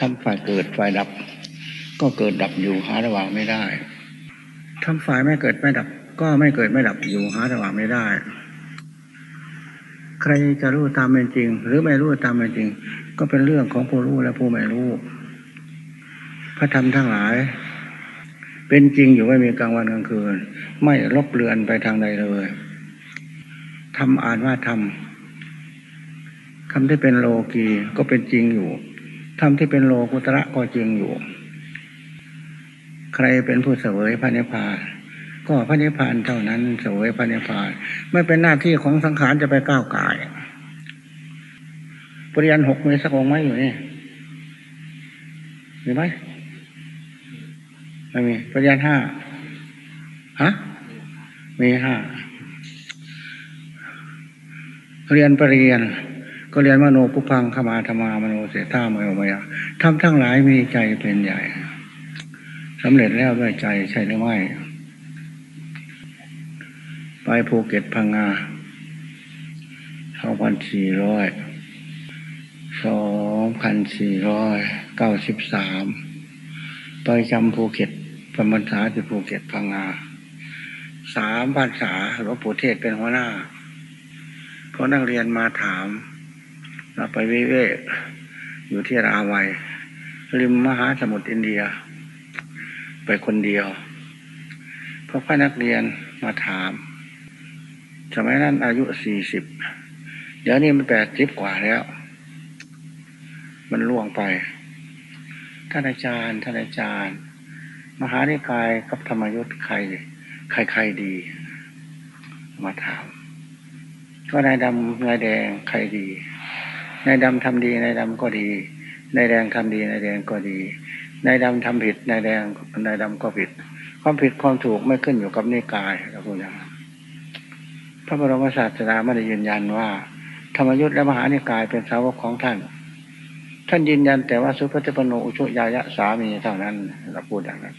ทำฝ่ายเกิดฝ่ายดับ ก็เกิดดับอยู่หาระหว่างไม่ได้ทำฝ่ายไม่เกิดไม่ดับ ก็ไม่เกิดไม่ดับอยู่หาระหว่างไม่ได้ ใครจะรู้ตามเป็นจริง หรือไม่รู้ตามเป็นจริง ก็เป็นเรื่องของผู้รู้และผู้ไม่รู้ พระธรรมทั้งหลาย เป็นจริงอยู่ไม่มีกลางวันกลางคืน ไม่ลบเลือนไปทางใดเลยทำอ่านว่าทำคำที่เป็นโลกีก็เป็นจริงอยู่ ทำที่เป็นโลกุตระก็จริงอยู่ ใครเป็นผู้เสวยพระนิพพานก็พระนิพพานเท่านั้นเสวยพระนิพพาน ไม่เป็นหน้าที่ของสังขารจะไปก้าวไก่ปริยันหกมีสักองไหมอยู่นี่มีไหมไม่มีปริยันห้าฮะมีห้าเรียนปรริญญา ก็เรียนมโนปุพังขมาธรรมามโนเสธามโยมยาทำทั้งหลายมีใจเป็นใหญ่สำเร็จแล้วด้วยใจใช่หรือไม่ ไปภูเก็ตพังงาสองพันสี่ร้อยสองพันสี่ร้อยเก้าสิบสามไปจำภูเก็ตปรรษาที่ภูเก็ตพังงาสามพรรษาหลวงปู่เทศเป็นหัวหน้า เพอนักเรียนมาถาม เราไปวิเวกอยู่ที่ราวัยริมมหาสมุทรอินเดีย ไปคนเดียวเพราะพนักเรียนมาถาม สมัยนั้นอายุสี่สิบเดี๋ยวนี้มันแปดสิบกว่าแล้ว มันล่วงไป ท่านอาจารย์ ท่านอาจารย์ มหานิกายกับธรรมยุทธ์ใคร ใครใครดี มาถาม ก็นายดำนายแดงใครดี นายดำทำดีนายดำก็ดีนายแดงทำดีนายแดงก็ดีนายดำทำผิดนายแดงนายดำก็ผิด ความผิดความถูกไม่ขึ้นอยู่กับนิกายนะคุณยังพระบรมศาสดาไม่ได้ยืนยันว่า ธรรมยุทธ์และมหานิกายเป็นสาวกของท่าน ท่านยืนยันแต่ว่าสุภัติปโนอุชุยายะสามีเท่านั้นเราพูดอย่างนั้น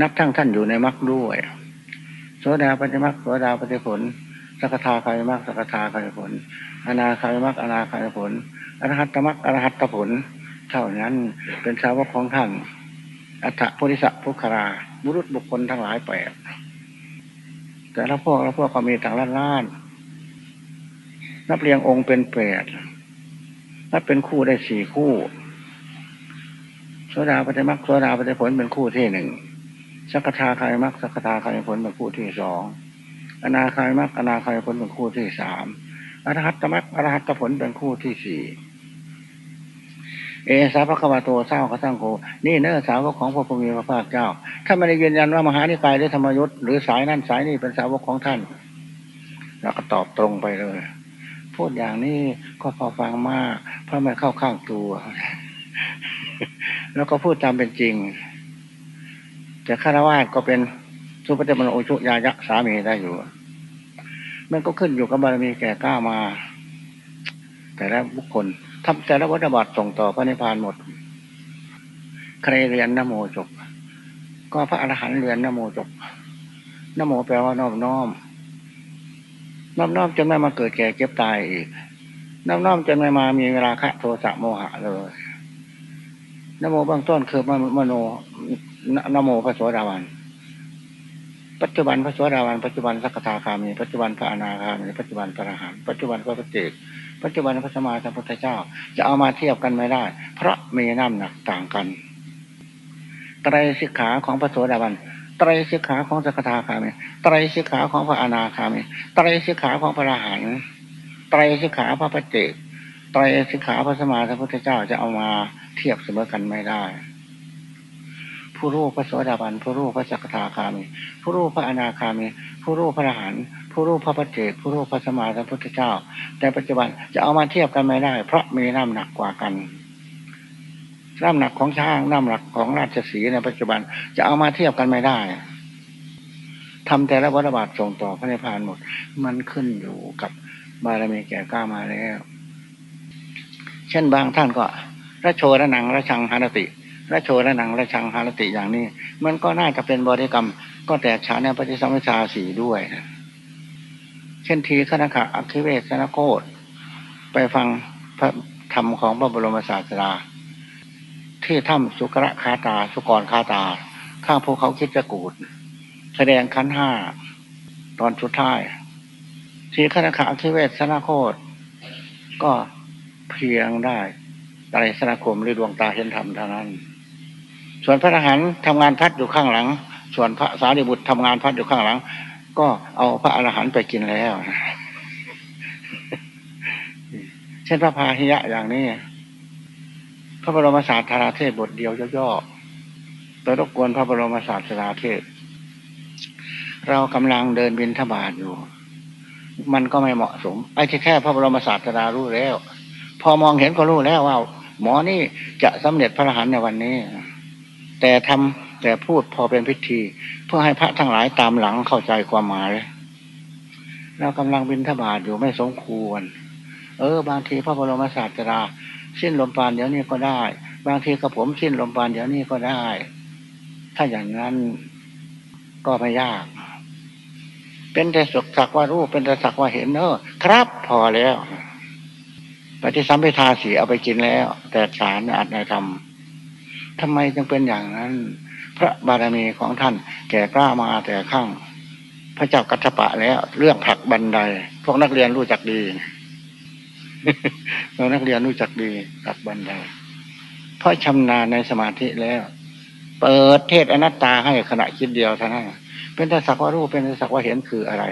นับทั้งท่านอยู่ในมรรคด้วยโสดาปฏิมรรคโสดาปฏิผล สกทาคายมรรคสกทาคายผล อนาคายมรรคอนาคายผล อรหัตตมรรคอรหัตตผล เท่านั้นเป็นสาวกของท่าน อัฏฐโพธิสัพพุครา บุรุษบุคคลทั้งหลายแปดแต่ละพวกละพวกก็มีต่างล้านล้าน นับเรียงองค์เป็นแปดนับเป็นคู่ได้สี่คู่โสดาปฏิมักโสดาปฏิผลเป็นคู่ที่หนึ่งสักทาคายมักสักทาคายผลเป็นคู่ที่สอง อนาคายมักอนาคายผลเป็นคู่ที่สามอรหัตตมักอรหัตตผลเป็นคู่ที่สี่เอสาพระควาโตเศร้ากระทั่งโกนี่เนื้อสาวกของพระพุทธมีพระภาคเจ้า ถ้าไม่ได้ยืนยันว่ามหานิกายหรือธรรมยุทธ์หรือสายนั่นสายนี่เป็นสาวกของท่านเราก็ตอบตรงไปเลย พูดอย่างนี้ก็พอฟังมากเพราะมันเข้าข้างตัว แล้วก็พูดตามเป็นจริง แต่ฆราวาสก็เป็น สุปฏิบันโอชุยายะสามีได้อยู่ มันก็ขึ้นอยู่กับบารมีแก่กล้ามา แต่ละบุคคลทำแต่ละวัฏบาทส่งต่อพระนิพพานหมด ใครเรียนนโมจบ ก็พระอรหันต์เรียนนโมจบนโมแปลว่านอบน้อมนอบน้อมจนไม่มาเกิดแก่เก็บตายอีกนอบน้อมจนไม่มามีเวลาคะโทสะโมหะเลยนโมบางต้นคือมโนนโมพระโสดาวัน ปัจจุบันพระสวสดาวันปัจจุบันสักตาคามีปัจจุบันพระอนาคามีปัจจุบันพระอรหันต์ปัจจุบันพระปฏิเจปัจจุบันพระสมมาสัมพุทธเจ้า จะเอามาเทียบกันไม่ได้ เพราะมีน้ำหนักต่างกันไตรสิกขาของพระสวสดาวันไตรสิกขาของสักตาคามีไตรสิกขาของพระอนาคามีไตรสิกขาของพระอรหันต์ไตรสิกขาพระปฏิเจไตรสิกขาพระสมมาสัมพุทธเจ้าจะเอามาเทียบเสมอกันไม่ได้ ผู้รู้พระโสดาบันผู้รู้พระจักทาคามี ผู้รู้พระอนาคามี ผู้รู้พระอรหันต์ผู้รู้พระปฏิเจกผู้รู้พระสมมาสัมพุทธเจ้า แต่ปัจจุบันจะเอามาเทียบกันไม่ได้ เพราะมีน้ำหนักกว่ากันน้ำหนักของช้างน้ำหนักของราชสีในปัจจุบันจะเอามาเทียบกันไม่ได้ทำแต่ละวัฏบาทส่งต่อพระนิพพานหมด มันขึ้นอยู่กับบารมีแก่กล้ามาแล้ว เช่นบางท่านก็ระโชระนังระชังหานติ และโชระหนังและชังหารติอย่างนี้ มันก็น่าจะเป็นบริกรรม ก็แตกฉานในปฏิสัมพิชาสีด้วยเช่นทีขณะอัคิเวสนโคตไปฟังพระธรรมของพระบรมศาสดาที่ถ้ำสุกระคาตา สุกรคาตา ข้างภูเขาคิดจะกูด แสดงขั้นห้าตอนสุดท้าย ทีขณะขาที่เวสนโคตก็เพียงได้ไตรสนาคมหรือดวงตาเห็นธรรมเท่านั้น ส่วนพระทหารทำงานพัดอยู่ข้างหลัง ส่วนพระสารีบุตรทำงานพัดอยู่ข้างหลัง ก็เอาพระอรหันต์ไปกินแล้ว เช่นพระพาหิยะอย่างนี้ พระบรมศาสดาเทศบทเดียวย่อๆไปรบกวนพระบรมศาสดาเทศ เรากำลังเดินบินทบาทอยู่ มันก็ไม่เหมาะสม ไอ้ที่แค่พระบรมศาสดารู้แล้ว พอมองเห็นก็รู้แล้วว่า หมอนี่จะสำเร็จพระอรหันต์ในวันนี้ แต่ทำแต่พูดพอเป็นพิธี เพื่อให้พระทั้งหลายตามหลังเข้าใจความหมายเรากำลังบินทบาทอยู่ไม่สมควร เออ บางทีพระบรมศาสดาสิ้นลมปราณเดี๋ยวนี้ก็ได้ บางทีกระผมสิ้นลมปราณเดี๋ยวนี้ก็ได้ ถ้าอย่างนั้นก็ไม่ยาก เป็นแต่สุกสักว่ารู้เป็นแต่สักว่าเห็นเนอครับพอแล้วปฏิสัมพิทาสีเอาไปกินแล้ว แต่สารอาจในธรรม ทำไมจึงเป็นอย่างนั้น พระบารมีของท่าน แก่กล้ามาแต่ข้าง พระเจ้ากัจปะแล้ว เรื่องผลักบันได พวกนักเรียนรู้จักดีเรานักเรียนรู้จักดีตักบันได เพราะชำนาญในสมาธิแล้ว เปิดเทศอนัตตาให้ขณะคิดเดียวเท่านั้นเป็นแต่สักว่ารู้เป็นแต่สักว่าเห็นคืออะไร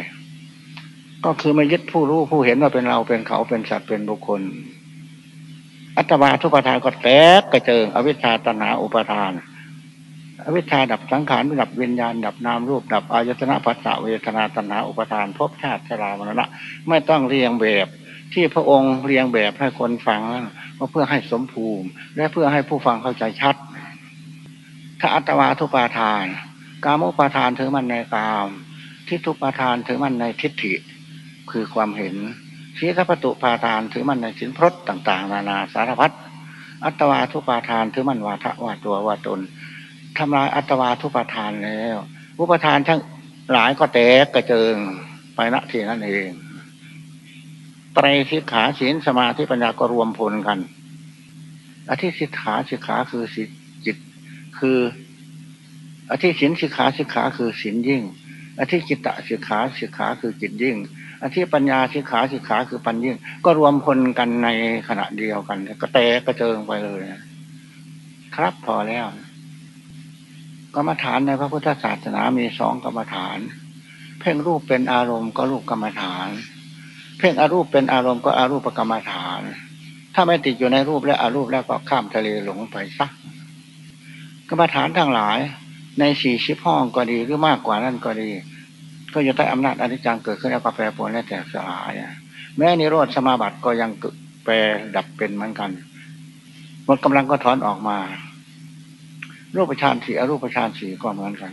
ก็คือไม่ยึดผู้รู้ผู้เห็นว่าเป็นเราเป็นเขาเป็นสัตว์เป็นบุคคล อัตมาทุปทานก็แตกกระเจิง อวิชชาตนาอุปทาน อวิชชาดับสังขารดับวิญญาณ ดับนามรูป ดับอายตนะปัสสะเวทนาตนาอุปทานภพชาติชรามรณะไม่ต้องเรียงแบบที่พระองค์เรียงแบบให้คนฟังก็เพื่อให้สมภูมิ และเพื่อให้ผู้ฟังเข้าใจชัด ถ้าอัตวาทุปาทาน กามุปาทานถือมันในกาม ทิฏฐุปาทานถือมันในทิฏฐิ คือความเห็น ชีทปตุปาทานถือมันในสินพรตต่าง ๆ นานาสารพัดอัตวาทุปาทานถือมันวาทะวาตัววาตนทำลายอัตวาทุปาทานแล้ว อุปทานทั้งหลายก็แตกกระเจิงไปณที่นั่นเองไตรสิกขาศีลสมาธิปัญญาก็รวมพลกันอธิสิกขาสิกขาคือสิจิตคือ อธิสินสิกขาสิกขาคือสินยิ่ง อธิจิตตสิกขาสิกขาคือจิตยิ่ง อธิปัญญาสิกขาสิกขาคือปัญยิ่งก็รวมพลกันในขณะเดียวกัน ก็แตกกระเจิงไปเลยครับพอแล้วกรรมฐานในพระพุทธศาสนามีสองกรรมฐาน เพ่งรูปเป็นอารมณ์ก็รูปกรรมฐาน เพ่งอารูปเป็นอารมณ์ก็อารูปกรรมฐาน ถ้าไม่ติดอยู่ในรูปและอารูปแล้วก็ข้ามทะเลหลงไปซักกรรมฐานทั้งหลายในสี่ชิบห้องก็ดีหรือมากกว่านั้นก็ดี ก็อยู่ใต้อำนาจอนิจจังเกิดขึ้นแล้วก็แปรปรวนและแตกสลายแม้นิโรธสมาบัติก็ยังแปรดับเป็นเหมือนกันหมดกำลังก็ถอนออกมา รูปฌานสี่อรูปฌานสี่ก็เหมือนกัน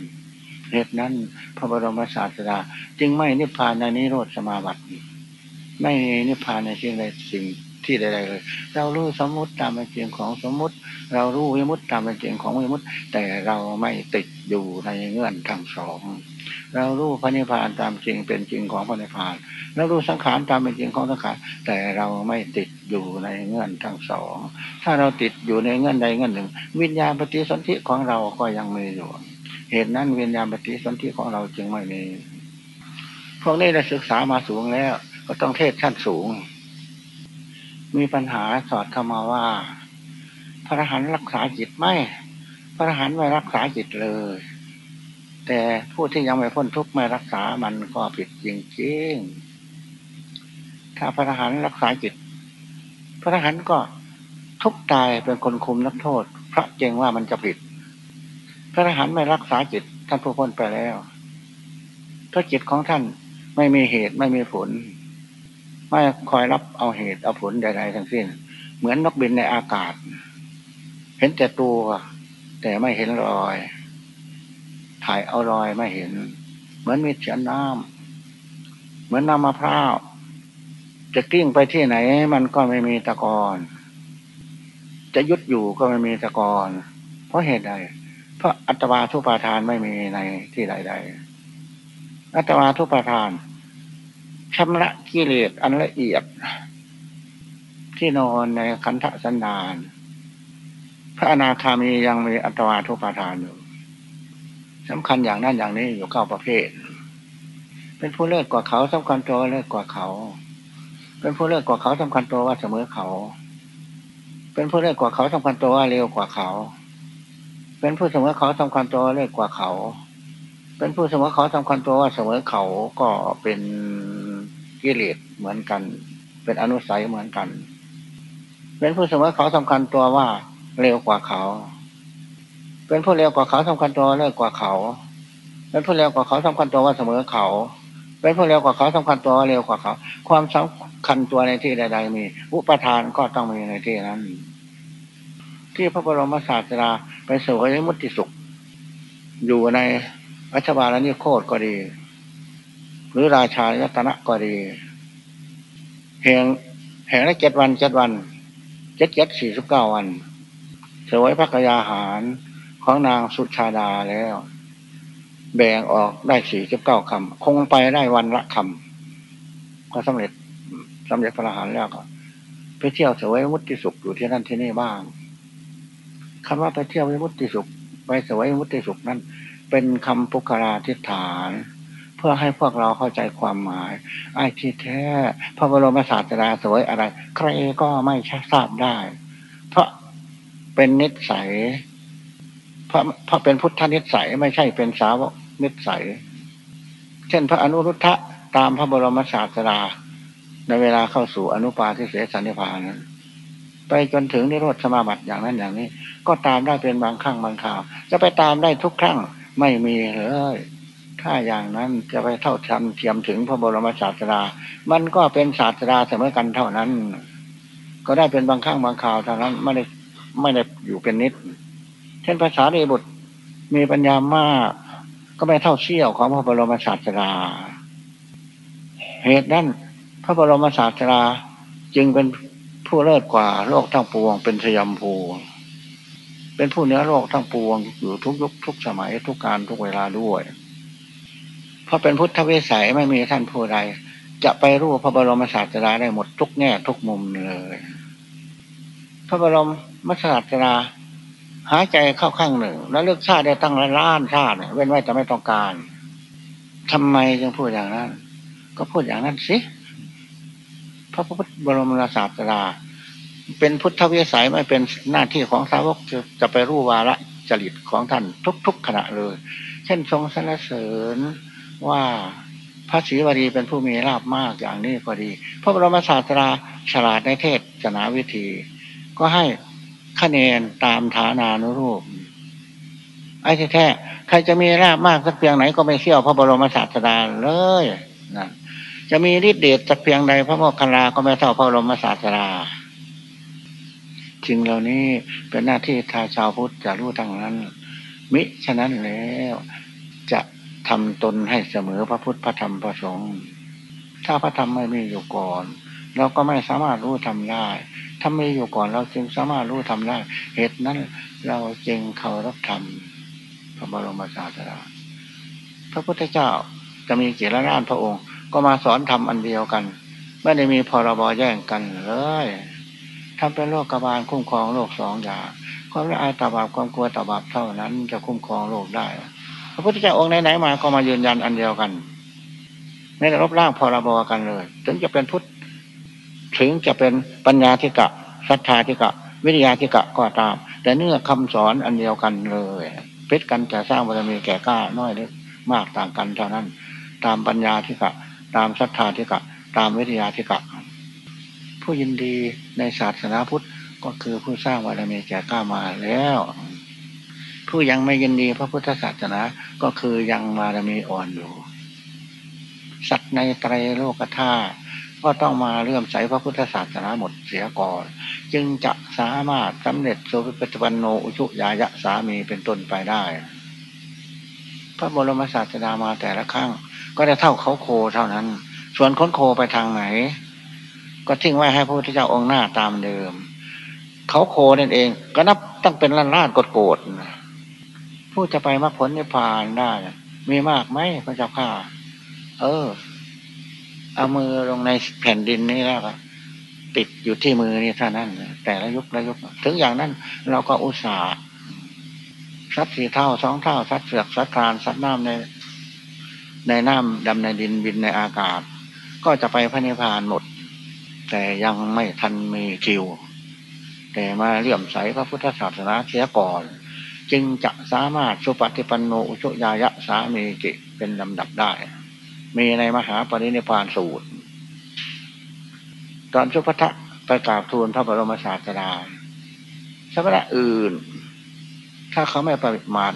เหตุนั้น พระบรมศาสดาจึงไม่นิพพานในนิโรธสมาบัติไม่นิพพานในสิ่งใดสิ่งที่ใดๆเลย เรารู้สมมุติตามเป็นจริงของสมมุติ เรารู้วิมุตตามเป็นจริงของวิมุตแต่เราไม่ติดอยู่ในเงื่อนทั้งสอง เรารู้พระนิพพานตามจริงเป็นจริงของพระนิพพานเรารู้สังขารตามเป็นจริงของสังขารแต่เราไม่ติดอยู่ในเงื่อนทั้งสอง ถ้าเราติดอยู่ในเงื่อนใดเงื่อนหนึ่ง วิญญาณปฏิสนธิของเราก็ยังมีอยู่ เหตุนั้นวิญญาณปฏิสนธิของเราจึงไม่มีพวกนี้ได้ศึกษามาสูงแล้ว ก็ต้องเทศชั้นสูง มีปัญหาสอดเข้ามาว่า พระอรหันต์รักษาจิตไม่ พระอรหันต์ไม่รักษาจิตเลย แต่ผู้ที่ยังไม่พ้นทุกข์ไม่รักษามันก็ผิดจริงๆ ถ้าพระอรหันต์รักษาจิต พระอรหันต์ก็ทุกตายเป็นคนคุมนักโทษ พระเจงว่ามันจะผิด พระอรหันต์ไม่รักษาจิตท่านผู้พ้นไปแล้วพระจิตของท่านไม่มีเหตุไม่มีผล ไม่คอยรับเอาเหตุเอาผลใดๆทั้งสิ้น เหมือนนกบินในอากาศ เห็นแต่ตัวแต่ไม่เห็นรอย ถ่ายเอารอยไม่เห็น เหมือนมีเสียนน้ำเหมือนน้ำมะพร้าวจะกิ้งไปที่ไหน มันก็ไม่มีตะกอนจะยุดอยู่ก็ไม่มีตะกอนเพราะเหตุใด เพราะอัตวาทุปาทานไม่มีในที่ใด ๆ อัตวาทุปาทานชำระกิเลสอันละเอียด ที่นอนในคันธสันดาน พระอนาคามียังมีอัตวาทุปาทานอยู่ สำคัญอย่างนั้นอย่างนี้อยู่เก้าประเภท เป็นผู้เลิศกว่าเขาสำคัญตัวเลิศกว่าเขา เป็นผู้เลิศกว่าเขาสำคัญตัวว่าเสมอเขา เป็นผู้เลิศกว่าเขาสำคัญตัวว่าเร็วกว่าเขา เป็นผู้เสมอเขาสำคัญตัวเลิศกว่าเขา เป็นผู้เสมอเขาสำคัญตัวว่าเสมอเขาก็เป็นกิเลสเหมือนกัน เป็นอนุสัยเหมือนกัน เป็นผู้เสมอเขาสำคัญตัวว่าเร็วกว่าเขา เป็นผู้เร็วกว่าเขาสำคัญตัวเลิศกว่าเขา เป็นผู้เร็วกว่าเขาสำคัญตัวว่าเสมอเขา เป็นผู้เร็วกว่าเขาสำคัญตัวว่าเร็วกว่าเขา ความสำคัญตัวในที่ใด ๆ มี อุปทานก็ต้องมีในที่นั้น ที่พระบรมศาสดาไปสวยมุติสุข อยู่ในอัชบาลนิโคตก็ดี หรือราชายตนะก็ดีแห่งแห่งละเจ็ดวันเจ็ดวันเจ็ดเจ็ดสี่สิบเก้าวันสวยพระกยาหาร ของนางสุชาดาแล้ว แบ่งออกได้สี่สิบเก้าคำคงไปได้วันละคำก็สำเร็จสำเร็จพระรหารแล้วก็ไปเที่ยวเสวยมุติสุขอยู่ที่นั่นที่นี่บ้างคำว่าไปเที่ยวมุติสุขไปเสวยมุติสุขนั้น เป็นคำปุคราทิฏฐาน เพื่อให้พวกเราเข้าใจความหมาย ไอ้ที่แท้ พระบรมศาสดาสวยอะไร ใครก็ไม่ทราบได้ เพราะเป็นนิสัย พระพระเป็นพุทธนิสัยไม่ใช่เป็นสาวกนิสัย เช่นพระอนุรุทธะตามพระบรมศาสดาในเวลาเข้าสู่อนุปาทิเสสนิพานั้นไปจนถึงนิโรธสมาบัติอย่างนั้นอย่างนี้ ก็ตามได้เป็นบางครั้งบางคราว จะไปตามได้ทุกครั้งไม่มีเลย ถ้าอย่างนั้นจะไปเท่าทำเทียมถึงพระบรมศาสดา มันก็เป็นศาสดาเสมอกันเท่านั้น ก็ได้เป็นบางครั้งบางคราวเท่านั้นไม่ได้ไม่ได้อยู่เป็นนิด ช่นภาษาเรบุตรมีปัญญามาก ก็ไม่เท่าเชี่ยวของพระบรมศาสดา เหตุนั้นพระบรมศาสดาจึงเป็นผู้เลิศกว่าโลกทั้งปวง เป็นสยามภูเป็นผู้เนื้อโลกทั้งปวงอยู่ทุกยุคทุกสมัยทุกการทุกเวลาด้วย เพราะเป็นพุทธวิสัยไม่มีท่านผู้ใด จะไปรู้พระบรมศาสดาได้หมดทุกแง่ทุกมุมเลย พระบรมศาสดา หายใจเข้าข้างหนึ่ง แล้วเลือกชาติได้ตั้งล้านชาติเว้นไว้แต่ไม่ต้องการทำไมจึงพูดอย่างนั้น ก็พูดอย่างนั้นสิพระพุทธบรมศาสดาเป็นพุทธวิสัยไม่เป็นหน้าที่ของสาวกจะจะไปรู้วาระจริตของท่านทุก ๆขณะเลย เช่นทรงสรรเสริญว่าพระศรีวรีเป็นผู้มีลาบมากอย่างนี้ก็ดี พระบรมศาสดาฉลาดในเทศจนาวิธี ก็ให้ คะแนนตามฐานานุรูปไอ้แท้ใครจะมีลาบมากสักเพียงไหนก็ไม่เที่ยวพระบรมศาสดาเลยนะจะมีฤทธิเดชสักเพียงใดพระโมคคัลลาก็ไม่เท่าพระบรมศาสดาริงเหล่านี้เป็นหน้าที่ทาชาวพุทธจะรู้ทั้งนั้น มิฉะนั้นแล้วจะทำตนให้เสมอพระพุทธพระธรรมพระสงฆ์ถ้าพระธรรมไม่มีอยู่ก่อน เราก็ไม่สามารถรู้ทำได้ ถ้าไม่อยู่ก่อนเราจึงสามารถรู้ทำได้ เหตุนั้น เราจึงเคารพธรรมพระบรมศาสดาพระพุทธเจ้าจะมีเจริญานพระองค์ ก็มาสอนธรรมอันเดียวกัน ไม่ได้มีพรบแย่งกันเลยทำเป็นโรคกบาลคุ้มครองโรคสองอย่างความละอายต่อบาปความกลัวต่อบาปเท่านั้นจะคุ้มครองโลกได้ พระพุทธเจ้าองค์ไหนๆมาก็มายืนยันอันเดียวกันไม่ได้รบร่างพรบกันเลย ถึงจะเป็นพุทธ ถึงจะเป็นปัญญาธิกะศรัทธาธิกะ วิทยาธิกะก็ตาม แต่เนื้อคำสอนอันเดียวกันเลยเพชรกันจะสร้างบารมีแก่กล้าน้อยเล็กมากต่างกันเท่านั้น ตามปัญญาธิกะ ตามศรัทธาธิกะ ตามวิทยาธิกะ ผู้ยินดีในศาสนาพุทธก็คือผู้สร้างบารมีแก่กล้ามาแล้ว ผู้ยังไม่ยินดีพระพุทธศาสนาก็คือยังบารมีอ่อนอยู่สัตว์ในไตรโลกธาตุ ก็ต้องมาเลื่อมใสพระพุทธศาสนาหมดเสียก่อน จึงจะสามารถสำเร็จโสภิปัจจุบันโนอุชุยายะสามีเป็นต้นไปได้ พระบรมศาสดามาแต่ละครั้ง ก็ได้เท่าเขาโคเท่านั้น ส่วนค้นโคไปทางไหน ก็ทิ้งไว้ให้พระพุทธเจ้าองค์หน้าตามเดิม เขาโคนั่นเอง ก็นับตั้งเป็นล้านล้านกดโกดผู้จะไปมรรคผลนิพพานได้ มีมากไหมพระเจ้าข้าเออ เอามือลงในแผ่นดินนี้แล้วก็ติดอยู่ที่มือนี่เท่านั้นแต่ละยุคละยุคถึงอย่างนั้น เราก็อุตส่าห์สัตว์สี่เท่าสองเท่าสัตว์เสือกสัตว์คลานสัตว์น้ำใน ในน้ำดำในดินบินในอากาศ ก็จะไปพระนิพพานหมด แต่ยังไม่ทันมีคิว แต่มาเลื่อมใสพระพุทธศาสนาเสียก่อน จึงจะสามารถสุปฏิปันโนอุชุยายะสามีจิเป็นลำดับได้ มีในมหาปรินิพานสูตร ตอนชุพทะไปกราบทูลพระบรมศาสดาสมณะอื่น ถ้าเขาไม่ประมาท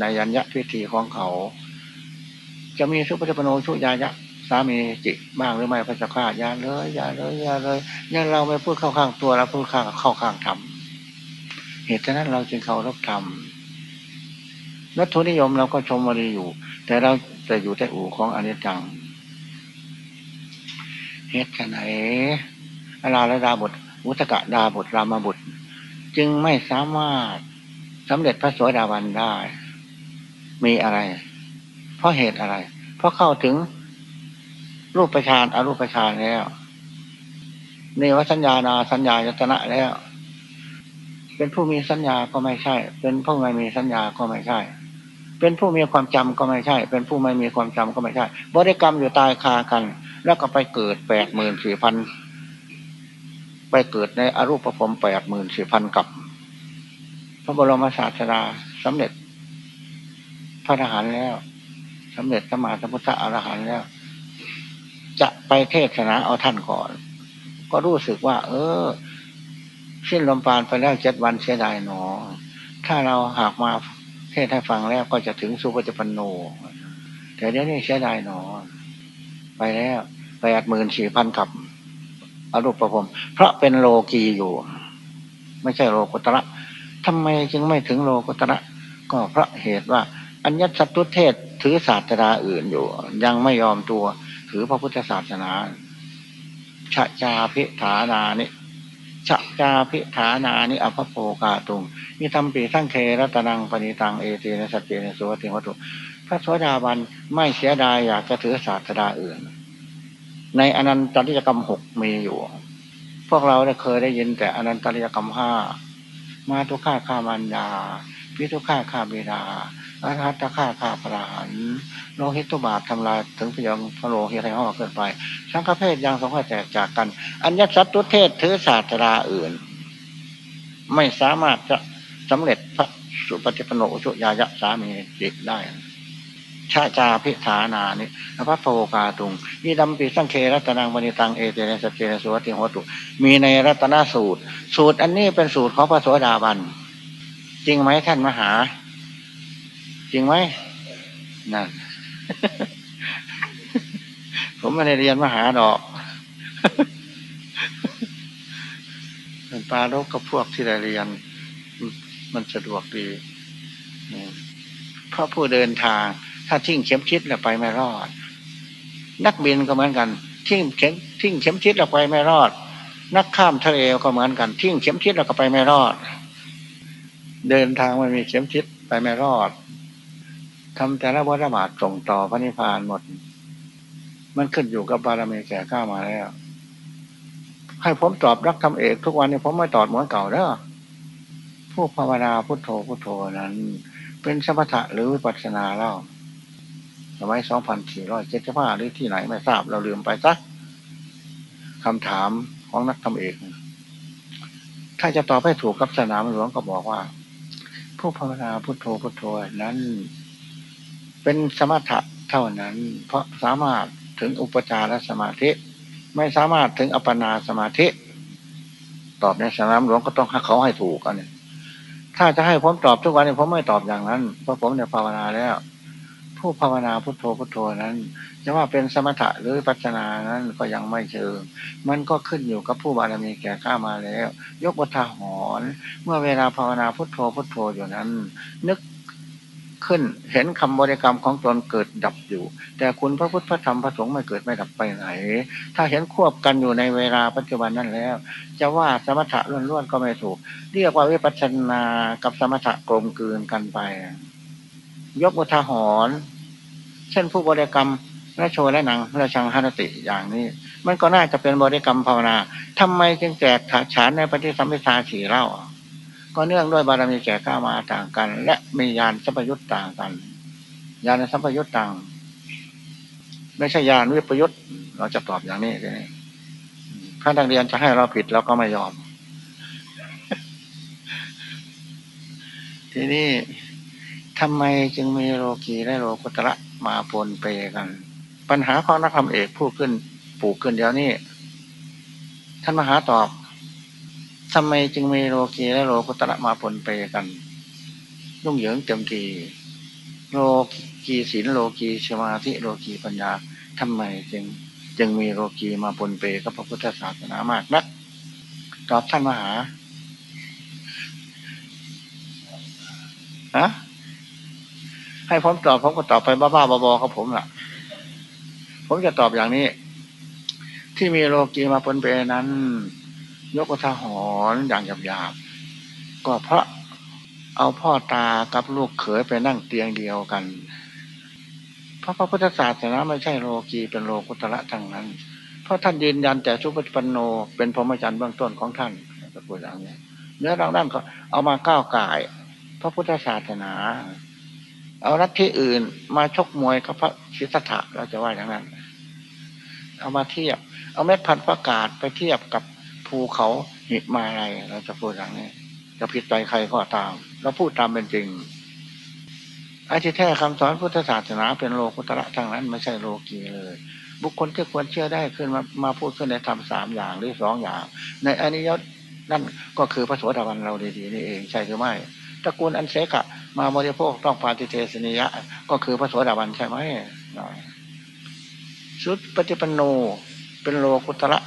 ในยัญญะพิธีของเขา จะมีสุปฏิปโนชุยายะสามีจิบ้างหรือไม่พระเจ้าข้าอย่าเลยอย่าเลยอย่าเลยยังเราไม่พูดเข้าข้างตัวเราพูดข้างเข้าข้างธรรมเหตุฉะนั้นเราจึงเคารพธรรมนัทุนิยมเราก็ชมมาดีอยู่ แต่เรา จะอยู่แต่อู่ของอนิจจังเหตุไหนอาลาลดาบทอุตกะดาบทรามาบุตร จึงไม่สามารถสำเร็จพระโสดาบันได้ มีอะไร เพราะเหตุอะไร เพราะเข้าถึงรูปประชานอรูปประชานแล้วเนวสัญญานาสัญญายตนะแล้ว เป็นผู้มีสัญญาก็ไม่ใช่ เป็นผู้ไม่มีสัญญาก็ไม่ใช่ เป็นผู้มีความจำก็ไม่ใช่ เป็นผู้ไม่มีความจำก็ไม่ใช่ บริกรรมอยู่ตายคากัน แล้วก็ไปเกิดแปดหมื่นสี่พันไปเกิดในอรูปภพแปดหมื่นสี่พันกับ พระบรมศาสดาสำเร็จ พระทหารแล้วสำเร็จสมมาสมุทธอรหันแล้ว จะไปเทศนาเอาท่านก่อน ก็รู้สึกว่า เออสิ้นลมปานไปแล้วเจ็ดวันเสียดายหนอ ถ้าเราหากมา เทศให้ฟังแล้วก็จะถึงสุปฏิปันโนแต่เดี๋ยวนี้เสียดายหนอ ไปแล้วแปดหมื่นสี่พันกับอรูปประพรมเพราะเป็นโลกีอยู่ ไม่ใช่โลกุตระทำไมจึงไม่ถึงโลกุตระ ก็เพราะเหตุว่าอัญญสัตตุเทศถือศาสนาอื่นอยู่ ยังไม่ยอมตัวถือพระพุทธศาสนาชะจาพิฐานานิชะจาพิฐานานิอภโภกาตุง นิธรรมปีทั้งเครัตนังปณิตังเอเตนะสัจเจนะสุวัติวัตุพระสวสดาบันไม่เสียดายอยากจะถือศาสนาอื่น ในอนันตริยกรรมหกมีอยู่ พวกเราได้เคยได้ยินแต่อนันตริยกรรมห้ามาทุกข้าข้ามันยาพิทุกข้าข้าเบิดาอาทัตข้าข้าพระหันโลหิตตุบาททำลายถึงพยังพระโลหิตให้ห่อเกินไป สังฆเพศยังสองข้อแตกจากกัน อัญญสัตตุเทศถือศาสตราอื่น ไม่สามารถจะ สำเร็จพระสุปฏิปโนชุยายะสามีจิตได้ชาจาพิธานานิพระโพกาตุงนี่ดำปีสังเครัตนังวณิตังเอเตเนสเจนสุวัติหัวตุ มีในรัตนสูตร สูตรอันนี้เป็นสูตรของพระโสดาบัน จริงไหมท่านมหา จริงไหมนั่นผมไม่ได้เรียนมหาดอกเป็นปลาโลกกับพวกที่ได้เรียน มันสะดวกดีเพราะผู้เดินทาง ถ้าทิ้งเข็มชิดแล้วไปไม่รอด นักบินก็เหมือนกัน ทิ้งเข็มทิ้งเข็มชิดแล้วไปไม่รอด นักข้ามทะเลก็เหมือนกัน ทิ้งเข็มชิดแล้วก็ไปไม่รอด เดินทางไม่มีเข็มชิดไปไม่รอดทำแต่ละวัฏบาทส่งต่อพระนิพพานหมด มันขึ้นอยู่กับบารมีแก่ข้ามาแล้ว ให้ผมตอบรักทำเอกทุกวันนี้ผมไม่ตอบเหมือนเก่าแล้ว ผู้ภาวนาพุทโธพุทโธนั้น เป็นสมถะหรือวิปัสสนาเล่าสมัยสองพันสี่ร้อยเจ็ดสิบห้าหรือที่ไหนไม่ทราบเราลืมไปสักคำถามของนักทำเอกถ้าจะตอบให้ถูกกับสนามหลวงก็บอกว่า ผู้ภาวนาพุทโธพุทโธนั้น เป็นสมถะเท่านั้น เพราะสามารถถึงอุปจารสมาธิ ไม่สามารถถึงอัปปนาสมาธิ ตอบในสนามหลวงก็ต้องให้เขาให้ถูกกันเนี่ย ถ้าจะให้ผมตอบทุกวันนี้ผมไม่ตอบอย่างนั้น เพราะผมเนี่ยภาวนาแล้ว ผู้ภาวนาพุทโธพุทโธนั้นจะว่าเป็นสมถะหรือปัจนานั้นก็ยังไม่เชิง มันก็ขึ้นอยู่กับผู้บารมีแก่ข้ามาแล้ว ยกวัฏหอน เมื่อเวลาภาวนาพุทโธพุทโธอยู่นั้น นึก ขึ้น เห็นคำบริกรรมของตนเกิดดับอยู่ แต่คุณพระพุทธพระธรรมพระสงฆ์ไม่เกิดไม่ดับไปไหน ถ้าเห็นควบกันอยู่ในเวลาปัจจุบันนั่นแล้ว จะว่าสมถะล้วนๆก็ไม่ถูก เรียกว่าวิปัสสนากับสมถะกลมกลืนกันไป ยกอุทาหรณ์เช่นผู้บริกรรมและโชว์และหนังและชังหานติอย่างนี้ มันก็น่าจะเป็นบริกรรมภาวนาทำไมจึงแจกถาฉานในปฏิสัมพิทาสี่เล่า ก็เนื่องด้วยบารมีแก่ก้ามาต่างกัน และมียานสัพยุตต่างกันยานสัพยุตต่าง ไม่ใช่ยานวิปยุตเราจะตอบอย่างนี้เลยถ้านักเรียนจะให้เราผิดเราก็ไม่ยอม ทีนี้ทำไมจึงมีโลกีและโลกุตระมาปนเปกัน ปัญหาของนักธรรมเอกผู้ขึ้นปลูกขึ้นเดี๋ยวนี้ ท่านมหาตอบ ทำไมจึงมีโลกีและโลกุตระมาปนเปกัน ยุ่งเหยิงเต็มทีโลกีศีลโลกีสมาธิโลกีปัญญาทำไมจึงจึงมีโลกีมาปนเปกับพระพุทธศาสนามากนักตอบท่านมหาฮะให้ผมตอบผมก็ตอบไปบ้าๆบอๆครับผมล่ะ ผมจะตอบอย่างนี้ ที่มีโลกีมาปนเปนั้น ยกทหรณ์อย่างหยาบๆก็เพราะเอาพ่อตากับลูกเขยไปนั่งเตียงเดียวกัน เพราะพระพุทธศาสนาไม่ใช่โลกีเป็นโลกุตระทั้งนั้น เพราะท่านยืนยันแต่ชุปฏิปันโน เป็นพรหมจรรย์เบื้องต้นของท่านจะพูดอย่างนี้เนื้อรางด้านก็เอามาก้าวไก่พระพุทธศาสนา เอารัฐที่อื่นมาชกมวยกับพระศิทธะเราจะว่าอย่างนั้น เอามาเทียบ เอาเม็ดพันธุ์ประกาศไปเทียบกับ ภูเขาหิมาอะไรเราจะพูดอย่างนี้ จะผิดใจใครก็ตาม เราพูดตามเป็นจริงไอ้ที่แท้คำสอนพุทธศาสนาเป็นโลกุตระทั้งนั้น ไม่ใช่โลกีเลย บุคคลที่ควรเชื่อได้ขึ้นมามาพูดขึ้นในธรรมสามอย่างหรือสองอย่าง ในอนิยตนั่นก็คือพระโสดาบันเราดีๆนี่เองใช่หรือไม่ตระกูลอันเสกะ มาบริโภคต้องปาติเทสนิยะ ก็คือพระโสดาบันใช่ไหมสุดปฏิปันโนเป็นโลกุตระ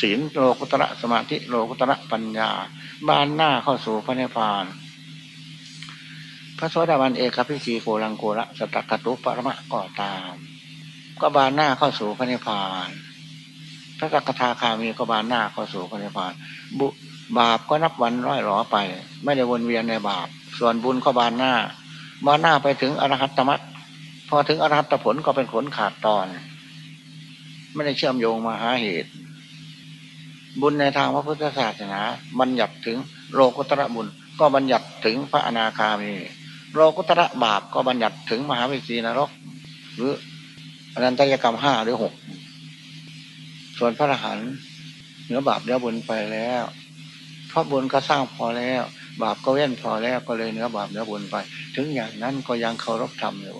ศีลโลกุตระสมาธิโลกุตระปัญญาบานหน้าเข้าสู่พระนิพพาน พระโสดาบันเอกพิชีโกลังโกระสตักตุปรมะก่อตาม ก็บานหน้าเข้าสู่พระนิพพาน พระสักทาคามีก็บานหน้าเข้าสู่พระนิพพานบุบาปก็นับวันร้อยหลอไป ไม่ได้วนเวียนในบาป ส่วนบุญก็บานหน้าบานหน้าไปถึงอรหัตตมัตพอถึงอรหัตผลก็เป็นผลขาดตอน ไม่ได้เชื่อมโยงมาหาเหตุ บุญในทางพระพุทธศาสนา บัญญัติถึงโลกุตระบุญ ก็บัญญัติถึงพระอนาคามี โลกุตระบาปก็บัญญัติถึงมหาวิสีนรก หรืออนันตยกรรมห้าหรือหกส่วนพระอรหันต์เหนือบาปเนื้อบุญไปแล้วเพราะบุญก็สร้างพอแล้ว บาปก็เว้นพอแล้วก็เลยเนื้อบาปเนื้อบุญไป ถึงอย่างนั้นก็ยังเคารพธรรมอยู่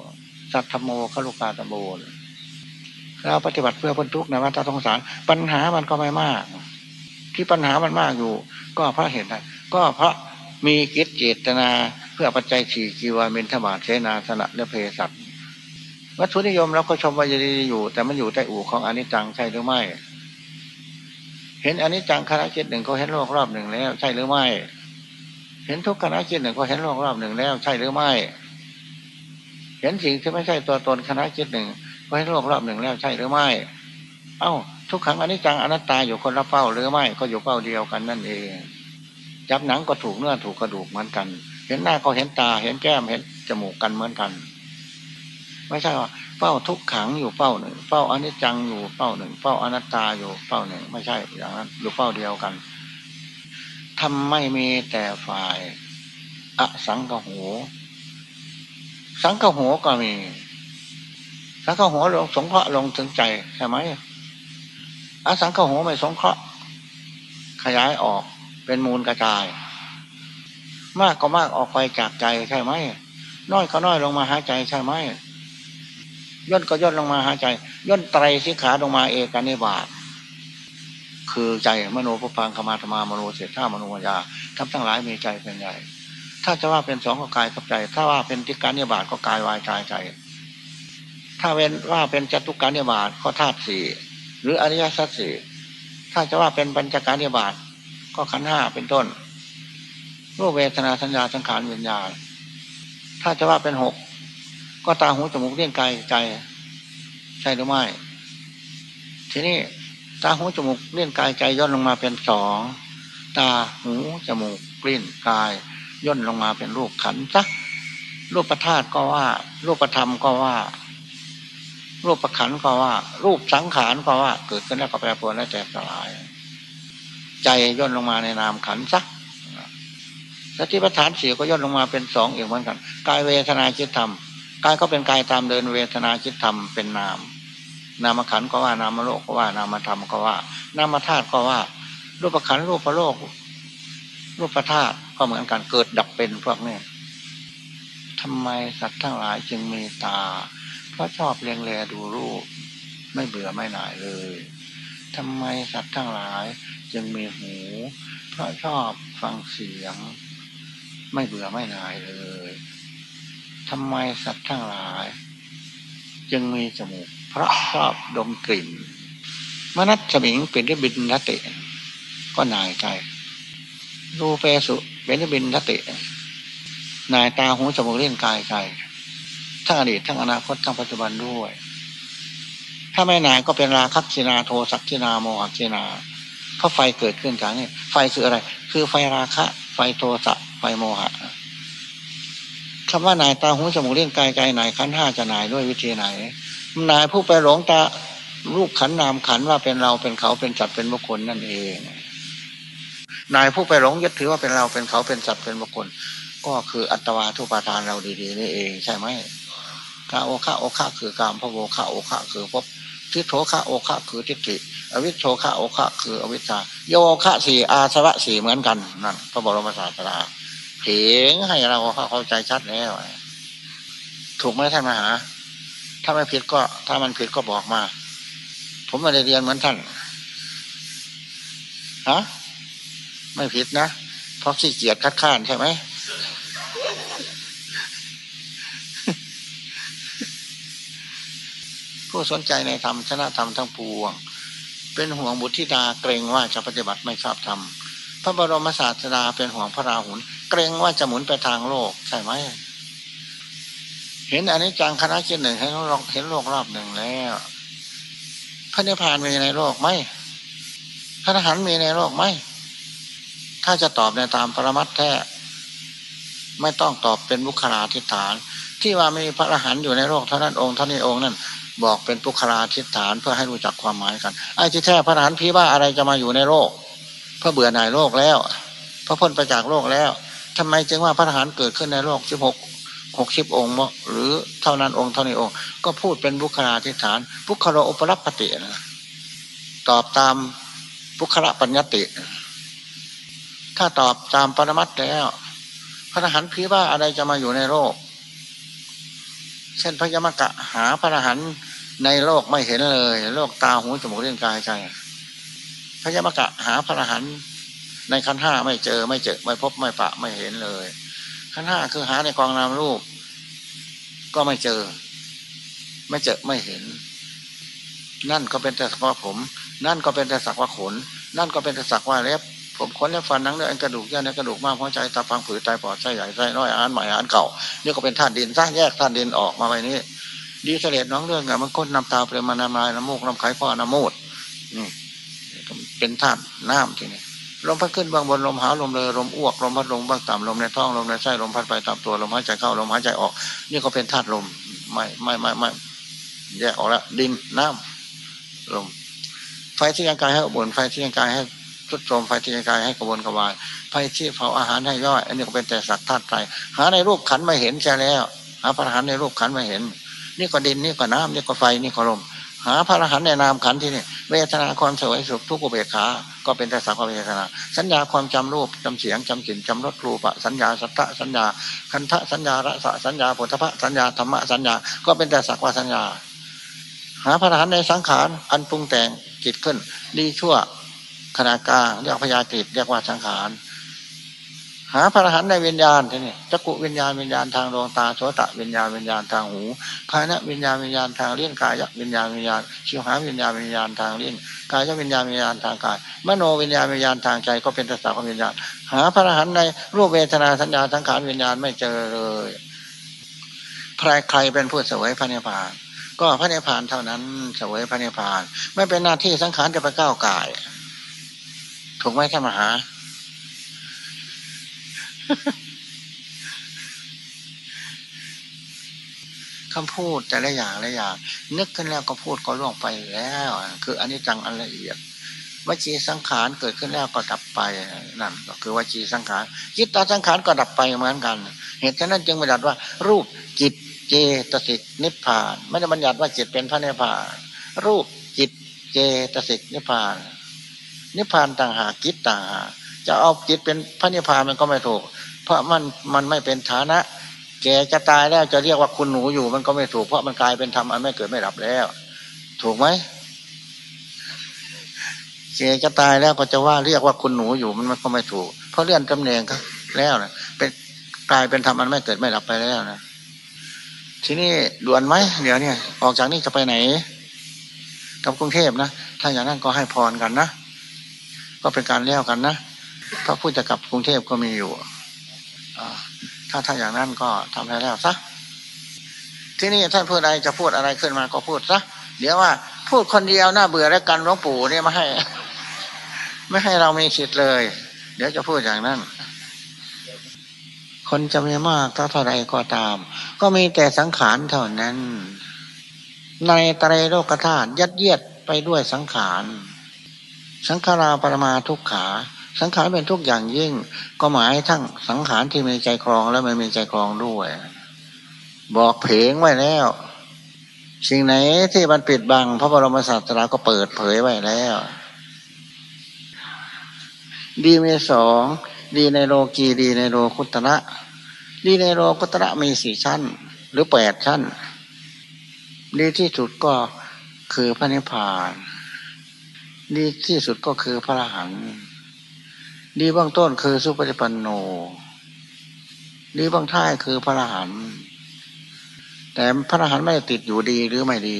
สัตธรรมโมขลุกาตโบเราปฏิบัติเพื่อพ้นทุกข์ในวัฏสงสาร ปัญหามันก็ไม่มาก ที่ปัญหามันมากอยู่ ก็เพราะเหตุใดก็เพราะมีกิจเจตนาเพื่อปัจจัยฉีกีวามินทบาทเสนาสนะและเพศัตวัตถุนิยมเราก็ชมว่าจะดีอยู่ แต่มันอยู่ใต้อู่ของอนิจจังใช่หรือไม่ เห็นอนนี้จังคณะจิตหนึ่งก็เห็นโลกรอบหนึ่งแล้ว ใช่หรือไม่ เห็นทุกคณะจิตหนึ่งก็เห็นโลกรอบหนึ่งแล้ว ใช่หรือไม่ เห็นสิ่งที่ไม่ใช่ตัวตนคณะจิตหนึ่งก็เห็นโลกรอบหนึ่งแล้วใช่หรือไม่ เอ้า ทุกครั้งอนนี้จังอนัตตาอยู่คนละเป้าหรือไม่ก็อยู่เป้าเดียวกันนั่นเองจับหนังก็ถูกเนื้อถูกกระดูกเหมือนกัน เห็นหน้าก็เห็นตา เห็นแก้มเห็นจมูกกันเหมือนกัน ไม่ใช่ว่าเฝ้าทุกขังอยู่เฝ้าหนึ่งเฝ้าอนิจจังอยู่เฝ้าหนึ่งเฝ้าอนัตตาอยู่เฝ้าหนึ่งไม่ใช่อย่างนั้นอยู่เฝ้าเดียวกันทำไม่มีแต่ฝ่ายอสังกโหสังกโหก็มี สังกโหลงสงเคราะห์ลงถึงใจใช่ไหม อสังกโหไม่สงเคราะห์ ขยายออกเป็นมูลกระจาย มากก็มากออกไปจากใจใช่ไหมน้อยก็น้อยลงมาหาใจใช่ไหมย่นก็ย่นลงมาหาใจ ย่นไตรสิขาลงมาเอกนิบาตคือใจมโนภพังขมาธรรมามโนเสถ่ามโนยาทำทั้งหลายมีใจเป็นใหญ่ ถ้าจะว่าเป็นสองก็กายกับใจ ถ้าว่าเป็นทิการนิบาตก็กายวายใจใจ ถ้าเป็นว่าเป็นจตุการนิบาตก็ธาตุสี่ หรืออริยสัจสี่ถ้าจะว่าเป็นปัญจการนิบาตก็ขันห้าเป็นต้นรูปเวทนาสัญญาสังขารวิญญาณถ้าจะว่าเป็นหกก็ตาหูจมูกเลี้ยงกายใจ ใช่หรือไม่ ทีนี้ตาหูจมูกเลี้ยงกายใจย่นลงมาเป็นสองตาหูจมูกกลิ้นกาย ย่นลงมาเป็นรูปขันสักรูปประธาตก็ว่า รูปธรรมก็ว่า รูปประขันก็ว่า รูปสังขารก็ว่า เกิดขึ้นแล้วก็แปรปรวนแล้วแตกสลาย ใจย่นลงมาในนามขันสักสติปัฏฐานสี่ก็ย่นลงมาเป็นสองอีกเหมือนกันกายเวทนาจิตธรรมกายก็เป็นกายตามเดินเวทนาจิตธรรมเป็นนาม นามขันก็ว่านามโลกก็ว่านามธรรมก็ว่า นามธาตุก็ว่า รูปขันรูปโลก รูปธาตุก็เหมือนกันเกิดดับเป็นพวกนี้ทำไมสัตว์ทั้งหลายจึงมีตา พราะชอบเลียงแลดูรูป ไม่เบื่อไม่หน่ายเลยทำไมสัตว์ทั้งหลายจึงมีหู เพราะชอบฟังเสียง ไม่เบื่อไม่หน่ายเลยทำไมสัตว์ทั้งหลาย จึงมีจมูก เพราะชอบดมกลิ่น มนัตสมิงเป็นได้บินนติ ก็นายใจรูเปสุเป็นได้บินนตินายตาหูจมูกเล่นกายใจ ทั้งอดีตทั้งอนาคตทั้งปัจจุบันด้วย ถ้าไม่นายก็เป็นราคักินาโทสักกินาโมหักินาเพราะไฟเกิดขึ้นจากนี้ไฟคืออะไร คือไฟราคะ ไฟโทสะไฟโมหะคำว่านายตาหูจมูกเล่นกายใจนายขันห้าจะนายด้วยวิธีไหนนายผู้ไปหลงตารูปขันนามขันว่าเป็นเราเป็นเขาเป็นสัตว์เป็นบุคคลนั่นเอง นายผู้ไปหลงยึดถือว่าเป็นเราเป็นเขาเป็นสัตว์เป็นบุคคล ก็คืออัตวาทุปาทานเราดีๆนี่เองใช่ไหม กาโอคะโอคะคือกามพระโวคะโอคะคือพบทิโถคะโอคะคือทิฏฐิอวิชโชคะโอคะคืออวิชชาโยคะสี่อาสวะสี่เหมือนกันนั่นพระบรมศาสดาเถียงให้เราเข้าใจชัดแล้วถูกไหมท่านมหา ถ้าไม่ผิดก็ ถ้ามันผิดก็บอกมา ผมไม่ได้เรียนเหมือนท่านฮะไม่ผิดนะเพราะขี้เกียจคัดค้านใช่ไหม ผู้สนใจในธรรมชนะธรรมทั้งปวง เป็นห่วงบุตรธิดาเกรงว่าจะปฏิบัติไม่ชอบธรรมพระบรมศาสดาเป็นห่วงพระราหุลเกรงว่าจะหมุนไปทางโลกใช่ไหมเห็นอันนี้จังคณะคิดหนึ่งเห็นโลกเห็นโลกรอบหนึ่งแล้ว พระนิพพานมีในโลกไหมพระอรหันต์มีในโลกไหมถ้าจะตอบในตามปรมัตแท้ไม่ต้องตอบเป็นบุคลาธิฐาน ที่ว่ามีพระอรหันต์อยู่ในโลกเท่านั้นองค์เท่านี้องค์นั้น บอกเป็นบุคลาธิฐานเพื่อให้รู้จักความหมายกันไอ้ที่แท้พระอรหันพี่ว่าอะไรจะมาอยู่ในโลกพระเบื่อหน่ายโลกแล้ว พระพ้นไปจากโลกแล้วทำไมจึงว่าพระทหารเกิดขึ้นในโลกสิบหกหกสิบองค์หรือเท่านั้นองค์เท่านี้องค์ ก็พูดเป็นบุคลาธิฐานบุคลาอุปรัปตินะตอบตามบุคลาปัญญติ ถ้าตอบตามปรมัตแล้ว พระทหารพีว่าอะไรจะมาอยู่ในโลก เช่นพระยมกะหาพระทหาร ในโลกไม่เห็นเลย โลกตาหูจมูกเลี้ยงกายใจพระยมกะหาพระอรหันต์ในขันห้าไม่เจอไม่เจอ ไม่พบไม่ปะไม่เห็นเลยขันห้าคือหาในกองนามรูป ก็ไม่เจอ ไม่เจอไม่เห็น นั่นก็เป็นแต่สักว่าผม นั่นก็เป็นแต่สักว่าขน นั่นก็เป็นแต่สักว่าเล็บผมขนเล็บฟันนังเนื้อกระดูกเยื่อในกระดูกมากหัวใจตาฟังผืดไตปอดไส้ใหญ่ไส้น้อยอ่านใหม่อ่านเก่านี่ก็เป็นธาตุดินสร้างแยกธาตุดินออกมาไปนี้ ดีเสด็จน้องเรื่องไงมันก้นน้ำตาเปลือมาน้ำลายน้ำมูกน้ำไข้ข้อน้ำมูดนี่เป็นธาตุน้ำทีนี้ลมพัดขึ้นบางบนลมหาลมเลยลมอ้วกลมพัดลงบางต่ำลมในท้องลมในไส้ลมพัดไปตามตัวลมหายใจเข้าลมหายใจออก นี่ก็เป็นธาตุลมไม่ไม่ไม่ไม่แยกออกล้วดินน้ำลมไฟที่ยังกายให้อบอุ่นไฟที่ยังกายให้ทุดโทมไฟที่ยังกายให้กระวนกระวายไฟที่เผาอาหารให้ย่อย อันนี้ก็เป็นแต่สักธาตุไฟหาในรูปขันไม่เห็นใช่แล้วหาพระหันในรูปขันไม่เห็น นี่ก็ดินนี่ก็น้ำนี่ก็ไฟนี่ก็ลม หาพระอรหันต์ในนามขันที่นี่เวทนาความสวยสุขทุกข์อุเบกขา ก็เป็นแต่สักว่าเวทนา สัญญาความจำรูปจำเสียงจำกลิ่นจำรสรูปะสัญญาสัทธะสัญญาคันทะสัญญารสสัญญาปุถะสัญญาธรรมะสัญญา ก็เป็นแต่สักว่าสัญญา หาพระอรหันต์ในสังขารอันปรุงแต่งจิตขึ้นดีชั่วขณะกาเรียกพยาจิตเรียกว่าสังขาร หาพระอรหันต์ในวิญญาณที่นี่จักกุวิญญาณวิญญาณทางดวงตาโสตะวิญญาณวิญญาณทางหูภายในวิญญาณวิญญาณทางเลี้ยนกายวิญญาณวิญญาณชิวหาวิญญาณวิญญาณทางเลี้ยนกายวิญญาณวิญญาณทางกายมโนวิญญาณวิญญาณทางใจก็เป็นตสาววิญญาณ หาพระอรหันต์ในรูปเวทนาสัญญาสังขารวิญญาณไม่เจอเลยใครใครเป็นผู้เสวยพระนิพพาน ก็พระนิพพานเท่านั้นเสวยพระนิพพาน ไม่เป็นหน้าที่สังขารจะไปก้าวไก่ถูกไหมท่านมหา คำพูดแต่ละอย่างละอย่าง นึกขึ้นแล้วก็พูดก็ล่วงไปแล้ว คืออันนี้จังอันละเอียดวจีสังขารเกิดขึ้นแล้วก็ดับไปนั่นก็คือวจีสังขารจิตตาสังขารก็ดับไปเหมือนกัน เหตุฉะนั้นจึงบัญญัติว่า รูปจิตเจตสิกนิพพาน ไม่ได้บัญญัติว่าจิตเป็นพระนิพพาน รูปจิตเจตสิกนิพพาน นิพพานต่างหากจิตต่างหาก จะเอาจิตเป็นพระนิพพานมันก็ไม่ถูก เพราะมันมันไม่เป็นฐานะ แกจะตายแล้วจะเรียกว่าคุณหนูอยู่มันก็ไม่ถูก เพราะมันกลายเป็นธรรมอันไม่เกิดไม่ดับแล้ว ถูกไหมเกจะตายแล้วก็จะว่าเรียกว่าคุณหนูอยู่มันก็ไม่ถูก เพราะเลื่อนตำแหน่งก็แล้วนะเป็นกลายเป็นธรรมอันไม่เกิดไม่ดับไปแล้วนะทีนี้ด่วนไหมเดี๋ยวเนี่ยออกจากนี่จะไปไหนกับกรุงเทพนะ ถ้าอย่างนั้นก็ให้พรกันนะ ก็เป็นการเลี้ยวกันนะ พระพุทธกับกรุงเทพก็มีอยู่ถ้าถ้าอย่างนั้นก็ทำให้แล้วซะที่นี่ท่านพูดอะไรจะพูดอะไรขึ้นมาก็พูดซะเดี๋ยวว่า พูดคนเดียวน่าเบื่อแล้วกันหลวงปู่เนี่ยมาให้ ไม่ให้เรามีสิทธิ์เลย เดี๋ยวจะพูดอย่างนั้นคนจะมีมากเท่าไรก็ตาม ก็มีแต่สังขารเท่านั้น ในตรโลกธาตุยัดเยียดไปด้วยสังขาร สังขาราปรมาทุกขา สังขารเป็นทุกอย่างยิ่ง ก็หมายทั้งสังขารที่มีใจครองและไม่มีใจครองด้วย บอกเพลงไว้แล้ว สิ่งไหนที่มันปิดบัง พระบรมศาสดาก็เปิดเผยไว้แล้ว ดีมีสองดีในโลกีดีในโลคุตระดีในโลคุตระมีสี่ชั้น หรือแปดชั้น ดีที่สุดก็คือพระนิพพาน ดีที่สุดก็คือพระอรหันต์ ดีเบื้องต้นคือสุปฏิปันโนดีเบื้องท้ายคือพระอรหันต์แต่พระอรหันต์ไม่ได้ติดอยู่ดีหรือไม่ดี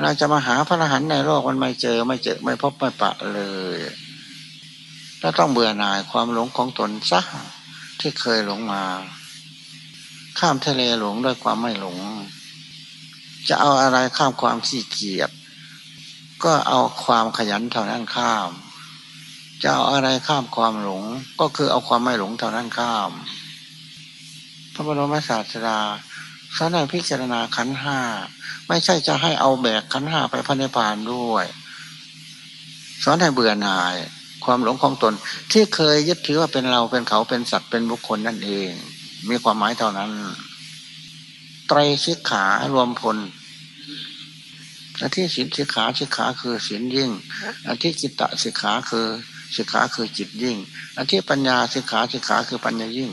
เราจะมาหาพระอรหันต์ในโลกมันไม่เจอไม่เจอไม่พบไม่ปะเลยเราต้องเบื่อหน่ายความหลงของตนซะที่เคยหลงมา ข้ามทะเลหลงด้วยความไม่หลง จะเอาอะไรข้ามความขี้เกียจก็เอาความขยันเท่านั้นข้าม จะเอาอะไรข้ามความหลง ก็คือเอาความไม่หลงเท่านั้นข้าม พระบรมศาสดาสอนให้พิจารณาขันห้าไม่ใช่จะให้เอาแบกขันห้าไปพระนิพพานด้วยสอนให้เบื่อหน่าย ความหลงของตน ที่เคยยึดถือว่าเป็นเราเป็นเขาเป็นสัตว์เป็นบุคคลนั่นเอง มีความหมายเท่านั้น ไตรชิกขารวมพลอันที่สินสิกขาสิกขาคือสินยิ่งอันที่จิตตะสิกขาคือ สิกขาคือจิตยิ่ง อันที่ปัญญาสิกขาสิกขาคือปัญญายิ่ง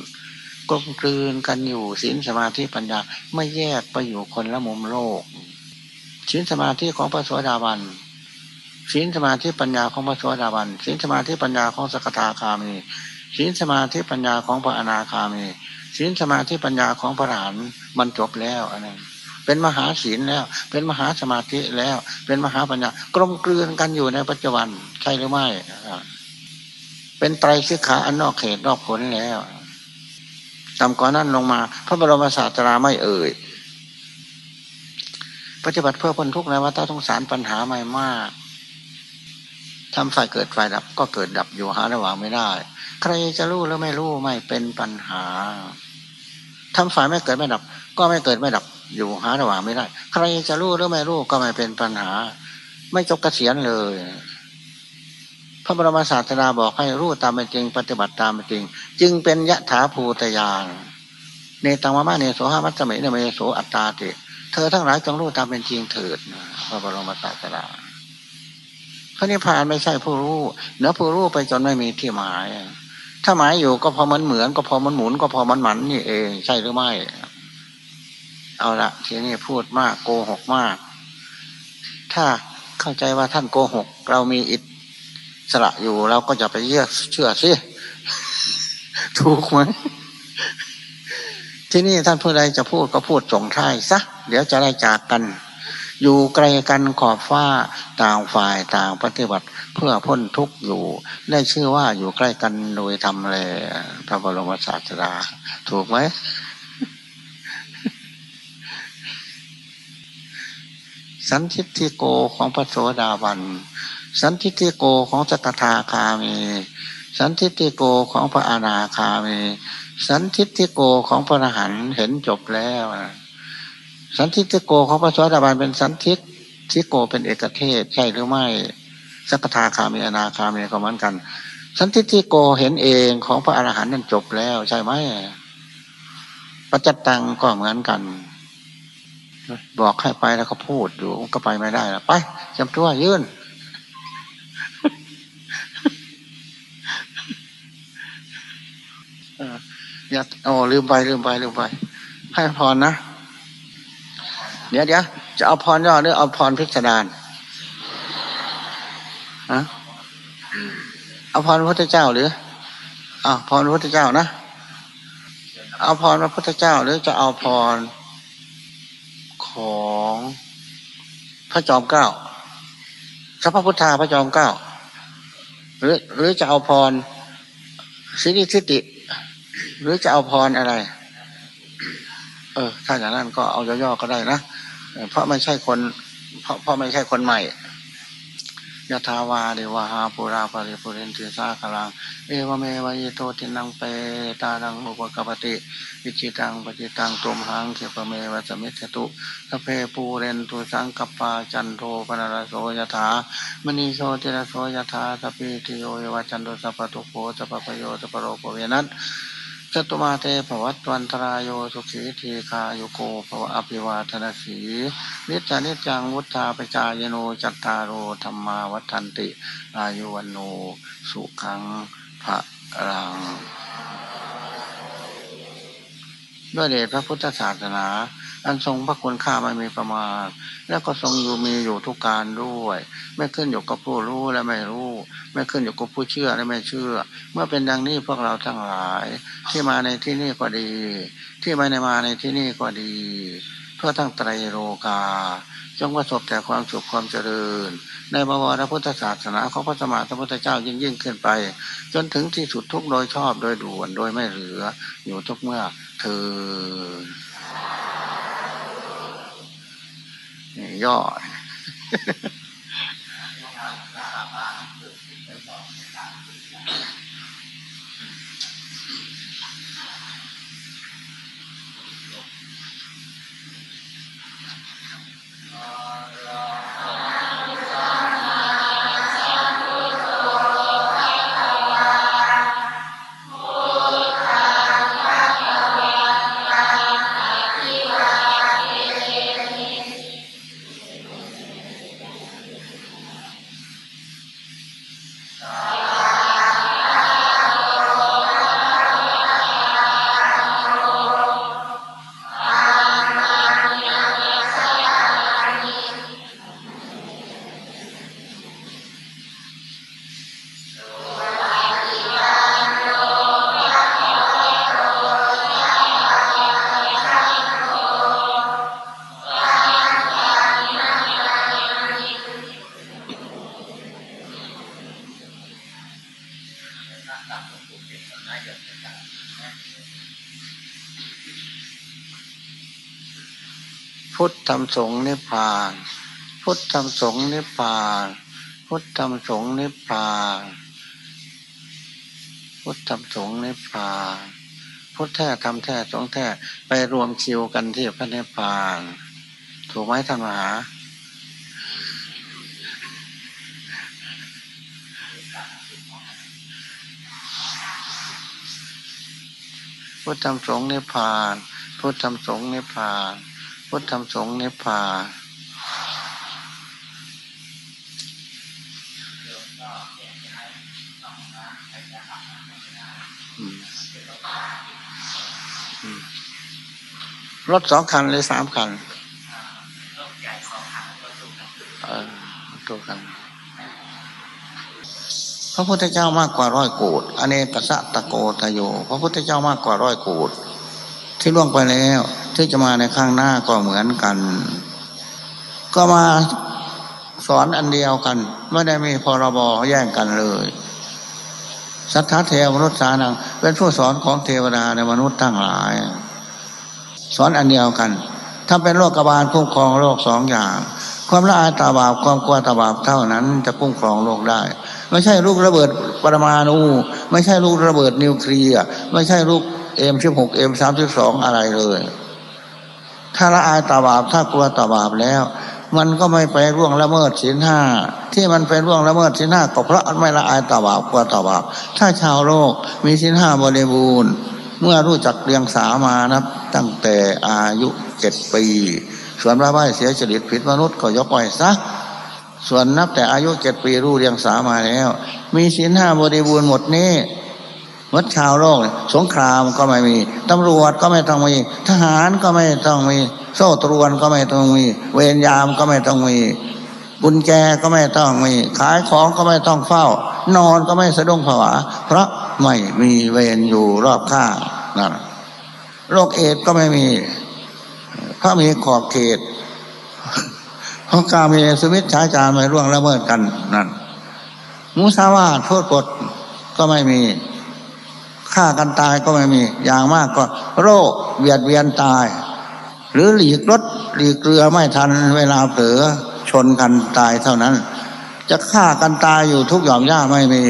กลมกลืนกันอยู่สินสมาธิปัญญาไม่แยกไปอยู่คนละมุมโลกสินสมาธิของพระสวสดาบันสินสมาธิปัญญาของพระสวสดาบันสินสมาธิปัญญาของสกทาคามีสินสมาธิปัญญาของพระอนาคามีสินสมาธิปัญญาของพระหลานมันจบแล้วอันนั้นเป็นมหาศีลแล้ว เป็นมหาสมาธิแล้ว เป็นมหาปัญญากลมกลืนกันอยู่ในปัจจุบันใช่หรือไม่ เป็นไตรสิกขาอันนอกเขตนอกผลแล้วตามก่อนนั้นลงมา พระบรมศาสตราไม่เอ่ย ปฏิบัติเพื่อพ้นทุกข์ในวัฏสงสารปัญหาไม่มากทำฝ่ายเกิดฝ่ายดับก็เกิดดับอยู่หาระหว่างไม่ได้ ใครจะรู้หรือไม่รู้ไม่เป็นปัญหาทำฝ่ายไม่เกิดไม่ดับ ก็ไม่เกิดไม่ดับอยู่หาระหว่างไม่ได้ ใครจะรู้หรือไม่รู้ก็ไม่เป็นปัญหา ไม่จบกเกษียณเลย ระบรมศาสดาบอกให้รู้ตามเป็นจริง ปฏิบัติตามเป็นจริง จึงเป็นยะถาภูตยานเนตังมามาเนโสหามัตสมิเนเมโสอัตตาติ เธอทั้งหลายจงรู้ตามเป็นจริงเถิดพระบรมศาสดาพระนิพพานไม่ใช่ผู้รู้เนื้อผู้รู้ไปจนไม่มีที่หมาย ถ้าหมายอยู่ก็พอมันเหมือน ก็พอมันหมุนก็พอมันหมันนี่เอง ใช่หรือไม่ เอาละทีนี้พูดมากโกหกมาก ถ้าเข้าใจว่าท่านโกหก เรามีอิ สระอยู่เราก็จะไปเยื่อเชื่อสิถูกไหมที่นี่ท่านผู้ใดจะพูดก็พูดส่งท้ายซะเดี๋ยวจะได้จากกัน อยู่ไกลกันขอบฟ้าต่างฝ่ายต่างปฏิบัติเพื่อพ้นทุกข์อยู่ ได้ชื่อว่าอยู่ใกล้กันโดยทำเลยพระบรมศาสดา ถูกไหมสันทิฏฐิโกของพระโสดาบัน สันทิฏฐิโกของสกทาคามี สันทิฏฐิโกของพระอนาคามี สันทิฏฐิโกของพระอรหันต์เห็นจบแล้ว สันทิติโกของพระสวัสดิบาลเป็นสันทิทิโกเป็นเอกเทศใช่หรือไม่สักทาคามีอนาคามีก็เหมือนกัน สันทิติโกเห็นเองของพระอรหันต์นั่นจบแล้ว ใช่ไหมปัจจตังก็เหมือนกัน บอกให้ไปแล้วก็พูดอยู่ก็ไปไม่ได้แล้วไปจำตัวยื่น อย่าโอ้ลืมไปลืมไปลืมไป ให้พรนะ เดี๋ยวเดี๋ยวจะเอาพรย่อหรือเอาพรพิสดารอะเอาพรพระพุทธเจ้าหรืออ้าพรพระพุทธเจ้านะ เอาพรพระพุทธเจ้าหรือจะเอาพรของพระจอมเกล้าสัพพพุทธาพระจอมเกล้าหรือหรือจะเอาพรสิริสิติ หรือจะเอาพรอะไร เออ ถ้าอย่างนั้นก็เอาย่อๆก็ได้นะเพราะไม่ใช่คน เพราะเพราะไม่ใช่คนใหม่ยะทาวาเดวาหาปุราปริปุเรนติสาคลัง เอวเมวายโตตินังเปตานังอุปกปติวิจิตังปฏิตังตุมหังเขปเมวัสมิทตุสเพปูเรนตุสังกปาจันโทปนารโสยถามณีโชติรโสยถาสปีติโยวัจันโตสัพตุโภสัพพโยสัพโรปเวนัส จตุมาเตภวัตวันตรายโยสุขีทีคาโยโกภวะอภิวาทนาสีนิจานิจังวุฒาปจายโนจัตตารโอธรรมาวัฏันติ อายุวันโนสุขังพระรังด้วยเดชพระพุทธศาสนา อันทรงพระคุณค่าไม่มีประมาณ แล้วก็ทรงอยู่มีอยู่ทุกการด้วย ไม่ขึ้นอยู่กับผู้รู้และไม่รู้ ไม่ขึ้นอยู่กับผู้เชื่อและไม่เชื่อ เมื่อเป็นดังนี้พวกเราทั้งหลาย ที่มาในที่นี่ก็ดี ที่ไม่ได้มาในที่นี่ก็ดี เพื่อทั้งไตรโลกา จงประสบแต่ความสุขความเจริญ ในบวรพุทธศาสนาของพระสมมาสัมพุทธเจ้ายิ่งยิ่งขึ้นไป จนถึงที่สุดทุกโดยชอบโดยด่วนโดยไม่เหลือ อยู่ทุกเมื่อเธอ ย่อ ธธรรมสงฆ์นิพพาน พุทธธรรมสงฆ์นิพพาน พุทธธรรมสงฆ์นิพพาน พุทธธรรมสงฆ์นิพพาน พุทธแท้ธรรมแท้สงฆ์แท้ไปรวมคิวกันที่พระนิพพาน ถูกไหมท่านมหาพุทธธรรมสงฆ์นิพพาน พุทธธรรมสงฆ์นิพพาน พุทธธรรมสงฆ์นิพพานรถสองคันหรือสามคันตัวกันพระพุทธเจ้ามากกว่าร้อยโกดอเนกสะตะโกตโย พระพุทธเจ้ามากกว่าร้อยโกดที่ล่วงไปแล้ว ที่จะมาในข้างหน้าก็เหมือนกัน ก็มาสอนอันเดียวกัน ไม่ได้มีพรบแย่งกันเลย สัทธาเทวมนุษย์สานัง เป็นผู้สอนของเทวดาในมนุษย์ทั้งหลาย สอนอันเดียวกัน ถ้าเป็นโรคกบาลคุ้มครองโรคสองอย่าง ความละอายตาบาปความกลัวตาบาปเท่านั้น จะคุ้มครองโลกได้ ไม่ใช่ลูกระเบิดปรมาณูไม่ใช่ลูกระเบิดนิวเคลียร์ไม่ใช่ลูกเอ็มสิบหกเอ็มสามสิบสองอะไรเลย ถ้าละอายต่อบาปถ้ากลัวต่อบาปแล้ว มันก็ไม่ไปร่วงละเมิดศีลห้าที่มันเป็นร่วงละเมิดศีลห้าก็เพราะไม่ละอายต่อบาปกลัวต่อบาปถ้าชาวโลกมีศีลห้าบริบูรณ์ เมื่อรู้จักเรียงสามานับตั้งแต่อายุเจ็ดปี ส่วนพระใบเสียจริตผิดมนุษย์ก็ยกไว้ซะส่วนนับแต่อายุเจ็ดปีรู้เรียงสามาแล้ว มีศีลห้าบริบูรณ์หมดนี้ วัดชาวโลกสงครามก็ไม่มี ตำรวจก็ไม่ต้องมี ทหารก็ไม่ต้องมี โซ่ตรวนก็ไม่ต้องมี เวรยามก็ไม่ต้องมีกุญแจก็ไม่ต้องมี ขายของก็ไม่ต้องเฝ้า นอนก็ไม่สะดุ้งผวา เพราะไม่มีเวรอยู่รอบข้างนั่นโรคเอดก็ไม่มีเพราะมีขอบเขตเพราะการมีสมิทธาจารไม่ร่วงละเมิดกันนั่นมุสาวาทโทษกดก็ไม่มี ฆ่ากันตายก็ไม่มี อย่างมากก็ โรคเบียดเบียนตาย หรือหลีกรถหลีกเรือไม่ทันเวลาเผลอชนกันตายเท่านั้น จะฆ่ากันตายอยู่ทุกหย่อมย่าไม่มี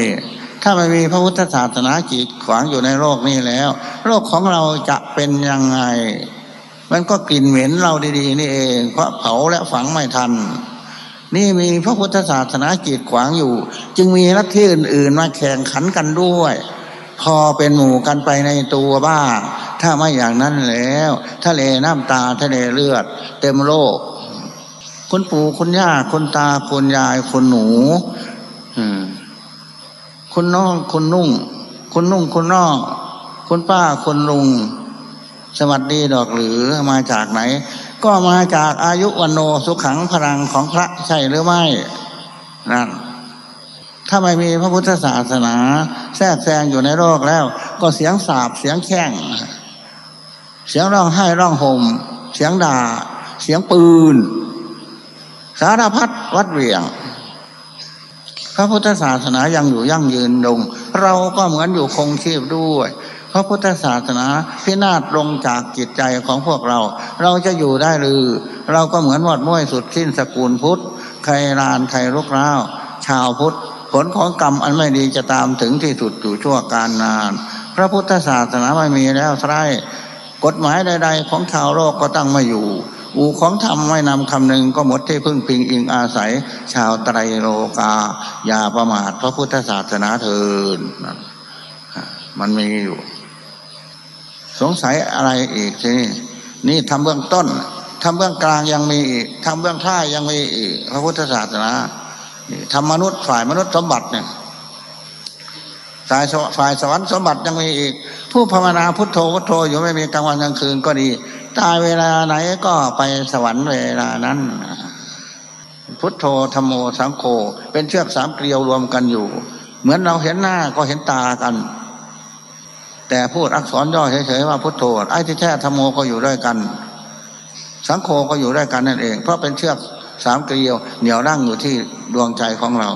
ถ้าไม่มีพระพุทธศาสนาจีตขวางอยู่ในโลกนี้แล้ว โลกของเราจะเป็นยังไง มันก็กลิ่นเหม็นเราดีๆ นี่เอง เพราะเผาและฝังไม่ทัน นี่มีพระพุทธศาสนาจีตขวางอยู่ จึงมีลัทธิอื่น ๆ มาแข่งขันกันด้วย พอเป็นหมู่กันไปในตัวบ้า ถ้าไม่อย่างนั้นแล้วทะเลน้ำตาทะเลเลือด เต็มโลกคุณปู่คุณย่าคุณตาคุณยายคุณหนูคุณน้องคุณนุ่ง คุณนุ่งคุณน้องคุณป้าคุณลุง สวัสดีดอกหรือมาจากไหน ก็มาจากอายุวันโนสุขังพลังของพระใช่หรือไม่นั่นถ้าไม่มีพระพุทธศาสนา แทรกแซงอยู่ในโลกแล้ว ก็เสียงสาบเสียงแข้ง เสียงร้องไห้ร้องห่ม เสียงด่า เสียงปืน สารพัดวัดเวียง พระพุทธศาสนายังอยู่ยั่งยืนลง เราก็เหมือนอยู่คงชีพด้วยพระพุทธศาสนาพินาศลงจากจิตใจของพวกเรา เราจะอยู่ได้หรือ เราก็เหมือนวอดม้วยสุดสิ้นสกุลพุทธ ใครรานใครลุกร้าว ชาวพุทธ ผลของกรรมอันไม่ดีจะตามถึงที่สุดอยู่ชั่วการนาน พระพุทธศาสนาไม่มีแล้วใช่กฎหมายใด ๆ ของชาวโลกก็ตั้งไม่อยู่ อูของธรรมไม่นำคำหนึ่งก็หมดที่พึ่งพิงอิงอาศัย ชาวไตรโลกา อย่าประมาทพระพุทธศาสนาเถิดมันมีอยู่ สงสัยอะไรอีกทีนี่นี่ทำเบื้องต้นทำเบื้องกลางยังมีอีกทำเบื้องท้ายยังมีอีก พระพุทธศาสนา ทำมนุษย์ฝ่ายมนุษย์สมบัติเนี่ยฝ่ายฝ่ายสวรรค์สมบัติยังมีอีก ผู้ภาวนาพุทโธพุทโธอยู่ไม่มีกลางวันกลางคืนก็ดี ตายเวลาไหนก็ไปสวรรค์เวลานั้น พุทโธธรรมโมสังโฆเป็นเชือกสามเกลียวรวมกันอยู่ เหมือนเราเห็นหน้าก็เห็นตากัน แต่พูดอักษรย่อเฉยๆว่าพุทโธไอ้ที่แท้ธรรมโมก็อยู่ด้วยกัน สังโฆก็อยู่ด้วยกันนั่นเอง เพราะเป็นเชือก สามเกลียวเหนี่ยวนั่งอยู่ที่ดวงใจของเรา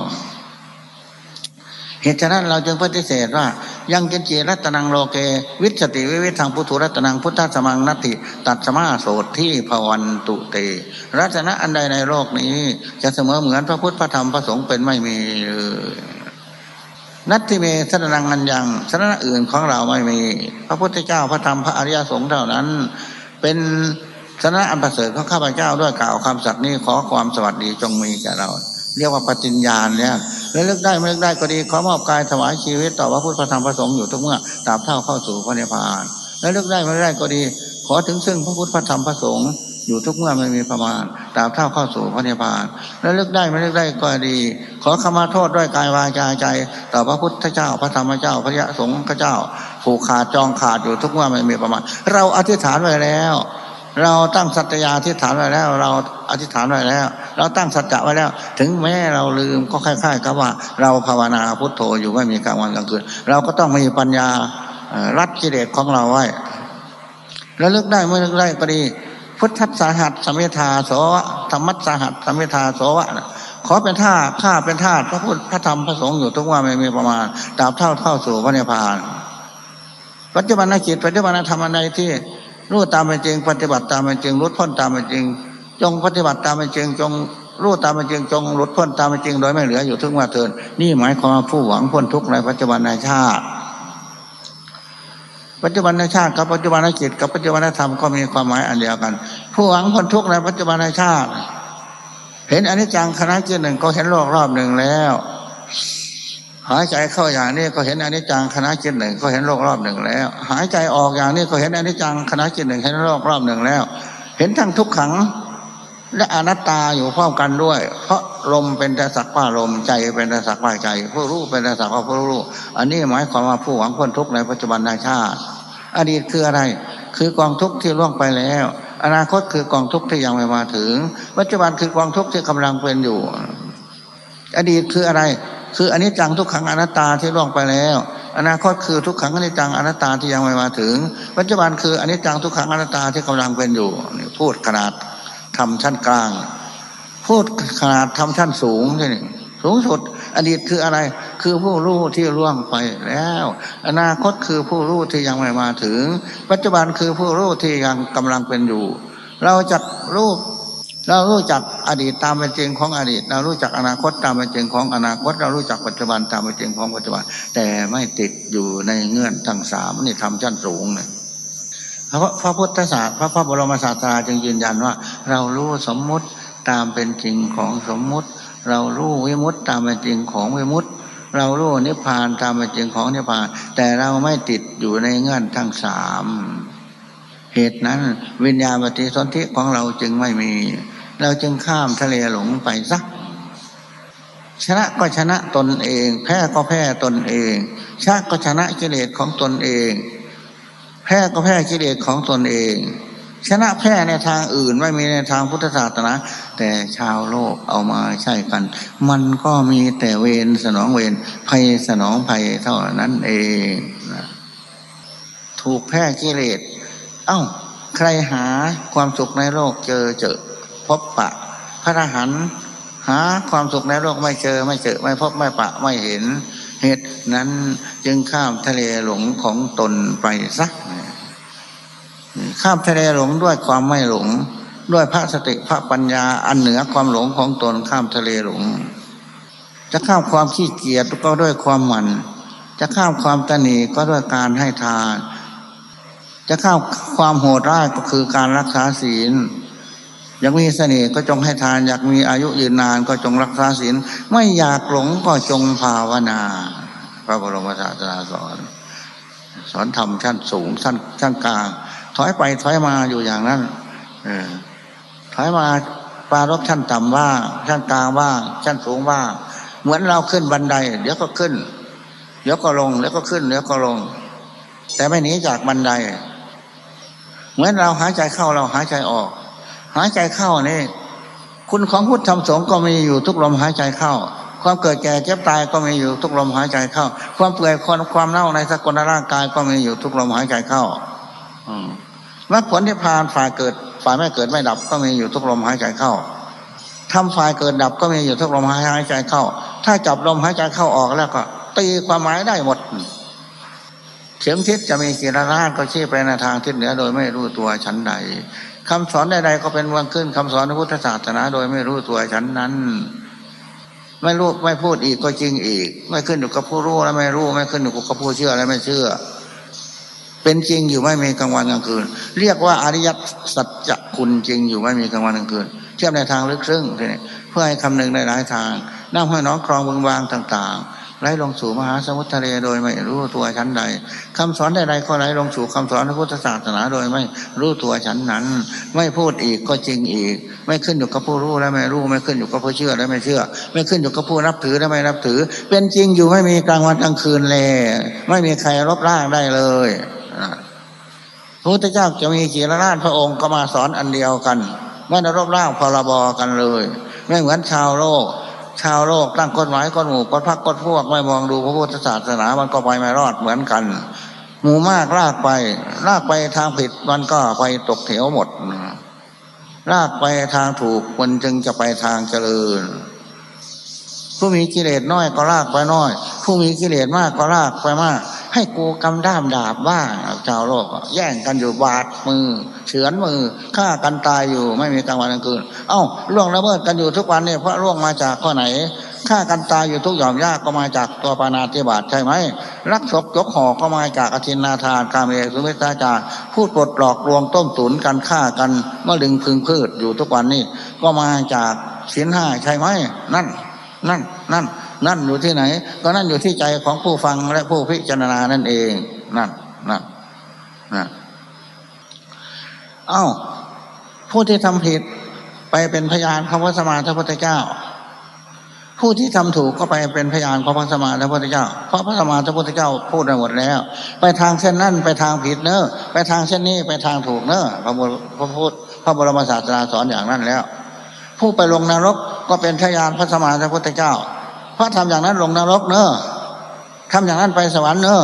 เหตุฉะนั้นเราจึงปฏิเสธว่า ยังเกจีรัตนังโลเก วิสติวิวิทางพุทธุรัตนังพุทธสมังนัติตัดสมาโสดที่ภวันตุเต รัตนะอันใดในโลกนี้ จะเสมอเหมือนพระพุทธพระธรรมพระสงฆ์เป็นไม่มีนัตติเมสนังอันยังสนะอื่นของเราไม่มี พระพุทธเจ้าพระธรรมพระอริยสงฆ์เท่านั้น เป็น สนะอันประเสริฐของข้าพเจ้าด้วยกล่าวคำสัตย์นี้ขอความสวัสดีจงมีแก่เรา เรียกว่าปฏิญญาณเนี่ยแล้วเลิกได้ไม่เลิกได้ก็ดีขอมอบกายถวายชีวิตต่อพระพุทธธรรมพระสงฆ์อยู่ทุกเมื่อตราบเท่าเข้าสู่พระนิพพาน แล้วเลิกได้ไม่เลิกได้ก็ดี ขอถึงซึ่งพระพุทธธรรมพระสงฆ์อยู่ทุกเมื่อไม่มีประมาณตราบเท่าเข้าสู่พระนิพพาน แล้วเลิกได้ไม่เลิกได้ก็ดี ขอขมาโทษด้วยกายวาจาใจ ต่อพระพุทธเจ้า พระธรรมเจ้า พระยะสงฆ์เจ้าผูกขาดจองขาดอยู่ทุกเมื่อไม่มีประมาณ เราอธิษฐานไว้แล้ว เราตั้งสัตยาอธิษฐานไว้แล้ว เราอธิษฐานไว้แล้ว เราตั้งสัจจะไว้แล้ว ถึงแม้เราลืมก็คล้ายๆกับว่า เราภาวนาพุทโธอยู่ไม่มีกลางวันกลางคืน เราก็ต้องมีปัญญารัดกิเลสของเราไว้แล้วเลิกได้ไม่เลิกได้ก็ดีพุทธสาหัสสมิทาโสวะธรรมัสาหัสสมิทาโสวะขอเป็นท่าข้าเป็นท่าพระพุทธพระธรรมพระสงฆ์อยู่ทุกว่าไม่มีประมาณตราบเท่าเท่าสู่พระนิพพานปัจจุบันจิตปัจจุบันธรรมอันที่ รู้ตามเป็นจริง ปฏิบัติตามเป็นจริงรุดพ้นตามเป็นจริง จงปฏิบัติตามเป็นจริง จงรู้ตามเป็นจริง จงรุดพ้นตามเป็นจริง โดยไม่เหลืออยู่ทุกว่าเทินนี่หมายความผู้หวังพ้นทุกข์ในปัจจุบันในชาติปัจจุบันในชาติกับปัจจุบันในจิตกับปัจจุบันธรรมก็มีความหมายอันเดียวกัน ผู้หวังพ้นทุกข์ในปัจจุบันในชาติ เห็นอนิจจังคณะจิตหนึ่งก็เห็นโลกรอบหนึ่งแล้ว หายใจเข้าอย่างนี้ก็เห็นอนิจจังคณะจิตหนึ่งก็เห็นโลกรอบหนึ่งแล้ว หายใจออกอย่างนี้ก็เห็นอนิจจังคณะจิตหนึ่งเห็นโลกรอบหนึ่งแล้ว เห็นทั้งทุกขังและอนัตตาอยู่พร้อมกันด้วย เพราะลมเป็นแต่สักว่าลมใจเป็นแต่สักว่าใจ ผู้รู้เป็นแต่สักว่าผู้รู้ อันนี้หมายความว่าผู้หวังพ้นทุกข์ในปัจจุบันในชาติ อดีตคืออะไร คือกองทุกข์ที่ล่วงไปแล้ว อนาคตคือกองทุกข์ที่ยังไม่มาถึง ปัจจุบันคือกองทุกข์ที่กำลังเป็นอยู่ อดีตคืออะไร คืออันนี้จังทุกขังอนัตตาที่ล่วงไปแล้ว อนาคตคือทุกขังอนิจจังอนัตตาที่ยังไม่มาถึง ปัจจุบันคืออันนี้จังทุกขังอนัตตาที่กำลังเป็นอยู่พูดขนาดทำชั้นกลาง พูดขนาดทำชั้นสูงนี่สูงสุดอดีตคืออะไร คือผู้รู้ที่ล่วงไปแล้ว อนาคตคือผู้รู้ที่ยังไม่มาถึง ปัจจุบันคือผู้รู้ที่ยังกำลังเป็นอยู่ เราจะรู้ เรารู้จักอดีตตามเป็นจริงของอดีต เรารู้จักอนาคตตามเป็นจริงของอนาคต เรารู้จักปัจจุบันตามเป็นจริงของปัจจุบัน แต่ไม่ติดอยู่ในเงื่อนทั้งสามนี่ทำชั้นสูงเนี่ยพระพระพุทธศาสตร์พระพระบรมศาสดาจึงยืนยันว่า เรารู้สมมุติตามเป็นจริงของสมมุติ เรารู้วิมุตตามเป็นจริงของวิมุตเรารู้นิพพานตามเป็นจริงของนิพพาน แต่เราไม่ติดอยู่ในเงื่อนทั้งสามเหตุนั้น วิญญาณปฏิสนธิของเราจึงไม่มี เราจึงข้ามทะเลหลงไปสักชนะก็ชนะตนเอง แพ้ก็แพ้ตนเองชาก็ชนะกิเลสของตนเอง แพ้ก็แพ้กิเลสของตนเอง ชนะแพ้ในทางอื่นไม่มีในทางพุทธศาสนาแต่ชาวโลกเอามาใช่กัน มันก็มีแต่เวรสนองเวรภัยสนองภัยเท่านั้นเองถูกแพ้กิเลส เอ้า ใครหาความสุขในโลกเจอเจอ พบปะ พระอรหันต์หาความสุขในโลกไม่เจอไม่เจอไม่พบไม่ปะไม่เห็นเหตุนั้นจึงข้ามทะเลหลงของตนไปสักข้ามทะเลหลงด้วยความไม่หลง ด้วยพระสติพระปัญญาอันเหนือความหลงของตนข้ามทะเลหลง จะข้ามความขี้เกียจก็ด้วยความหมั่นจะข้ามความตนีก็ด้วยการให้ทาน จะข้ามความโหดร้ายก็คือการรักษาศีล อยากมีเสน่ห์ก็จงให้ทาน อยากมีอายุยืนนานก็จงรักษาศีลไม่อยากหลงก็จงภาวนา พระบรมศาสดาสอน สอนธรรมชั้นสูงชั้นชั้นกลางถอยไปถอยมาอยู่อย่างนั้นอถอยมาปลารบชั้นต่ำว่าชั้นกลางว่าชั้นสูงว่า เหมือนเราขึ้นบันได เดี๋ยวก็ขึ้น เดี๋ยวก็ลงเดี๋ยวก็ขึ้นเดี๋ยวก็ลง แต่ไม่หนีจากบันได เหมือนเราหายใจเข้าเราหายใจออก หายใจเข้านี่คุณของพุทธธรรมสงฆ์ก็มีอยู่ทุกลมหายใจเข้า ความเกิดแก่เจ็บตายก็มีอยู่ทุกลมหายใจเข้า ความเปื่อยความความเน่าในสกุลร่างกายก็มีอยู่ทุกลมหายใจเข้ามรรคผลที่พานฝ่ายเกิด ฝ่ายไม่เกิดไม่ดับก็มีอยู่ทุกลมหายใจเข้าทำฝ่ายเกิดดับก็มีอยู่ทุกลมหายใจเข้า ถ้าจับลมหายใจเข้าออกแล้วก็ ตีความหมายได้หมดเข็มทิศจะมีกี่ระนาดก็ชี้ไปในทางทิศเหนือโดยไม่รู้ตัวชั้นใด คำสอนใดๆก็เป็นวันขึ้นคำสอนพระพุทธศาสนา โดยไม่รู้ตัวฉันนั้น ไม่รู้ไม่พูดอีกก็จริงอีก ไม่ขึ้นอยู่กับผู้รู้และไม่รู้ไม่ขึ้นอยู่กับผู้เชื่อและไม่เชื่อ เป็นจริงอยู่ไม่มีกลางวันกลางคืน เรียกว่าอริยสัจคุณจริงอยู่ไม่มีกลางวันกลางคืน เทียบในทางลึกซึ้งเพื่อให้คำนึงในหลายทางนั่งห้อยน้องครองบึงบางต่าง ๆ ไหลลงสู่มหาสมุทรทะเลโดยไม่รู้ตัวชั้นใดคำสอนใดๆก็ไหลลงสู่คำสอนพระพุทธศาสนาโดยไม่รู้ตัวชั้นนั้น ไม่พูดอีกก็จริงอีก ไม่ขึ้นอยู่กับผู้รู้และไม่รู้ ไม่ขึ้นอยู่กับผู้เชื่อและไม่เชื่อ ไม่ขึ้นอยู่กับผู้นับถือและไม่นับถือ เป็นจริงอยู่ไม่มีกลางวันกลางคืนเลยไม่มีใครลบล้างได้เลยพระพุทธเจ้าจะมีกี่ล้านพระองค์ก็มาสอนอันเดียวกัน ไม่ได้รบล้างพรบกันเลย ไม่เหมือนชาวโลก ชาวโลกตั้งกฎหมายกฎหมู่กฎพักกฎพวกไม่มองดูพระพุทธศาสนามันก็ไปไม่รอดเหมือนกัน หมู่มากลากไป ลากไปทางผิดมันก็ไปตกเหวหมด ลากไปทางถูกมันจึงจะไปทางเจริญ ผู้มีกิเลสน้อยก็ลากไปน้อย ผู้มีกิเลสมากก็ลากไปมาก ให้กูกำด้ามดาบว่าชาวโลก แย่งกันอยู่บาดมือ เฉือนมือฆ่ากันตายอยู่ไม่มีกลางวันกลางคืน เอ้าล่วงละเมิดกันอยู่ทุกวันเนี่ยเพราะล่วงมาจากข้อไหนฆ่ากันตายอยู่ทุกหย่อมยากก็มาจากตัวปานาติบาตใช่ไหมรักศพยกหอกก็มาจากอธินนาทานกาเมสุเมตาจารพูดปลดหลอกลวงต้มตุนกันฆ่ากันเมื่อดึงพึงพืชอยู่ทุกวันนี้ก็มาจากศีลห้าใช่ไหมนั่น นั่นนั่น นั่นอยู่ที่ไหน ก็นั่นอยู่ที่ใจของผู้ฟังและผู้พิจารณานั่นเอง นั่นนั่นนั่นเอ้า ผู้ที่ทำผิดไปเป็นพยานของพระสมมาพระพุทธเจ้า ผู้ที่ทำถูกก็ไปเป็นพยานของพระสมมาพระพุทธเจ้า เพราะพระสมมาพระพุทธเจ้าพูดไปหมดแล้ว ไปทางเส้นนั่นไปทางผิดเนอะไปทางเส้นนี้ไปทางถูกเนอะพระบุพระพุทธพระบรมศาสดาสอนอย่างนั้นแล้ว ผู้ไปลงนรกก็เป็นพยานพระสมมาพระพุทธเจ้า เพราะทำอย่างนั้นลงนรกเนอะทำอย่างนั้นไปสวรรค์เนอะ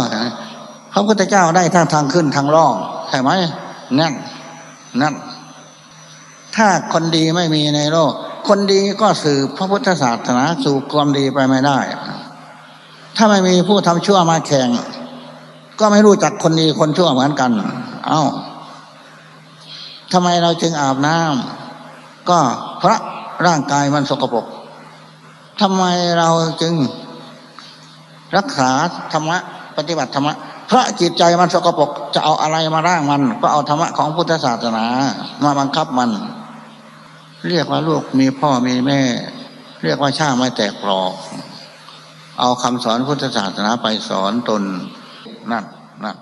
พระพุทธเจ้าได้ทั้งทางขึ้นทางล่องใช่ไหมนั่นนั่นถ้าคนดีไม่มีในโลก คนดีก็สืบพระพุทธศาสนาสู่ความดีไปไม่ได้ ถ้าไม่มีผู้ทำชั่วมาแข่ง ก็ไม่รู้จักคนดีคนชั่วเหมือนกัน เอา้าทำไมเราจึงอาบน้ำก็เพราะร่างกายมันสกปรก ทำไมเราจึงรักษาธรรมะปฏิบัติธรรมะเพราะจิตใจมันสกปรกจะเอาอะไรมาร่างมัน ก็เอาธรรมะของพุทธศาสนา มาบังคับมัน เรียกว่าลูกมีพ่อมีแม่ เรียกว่าช่างไม่แตกปลอก เอาคำสอนพุทธศาสนาไปสอนตนนั่นนั่น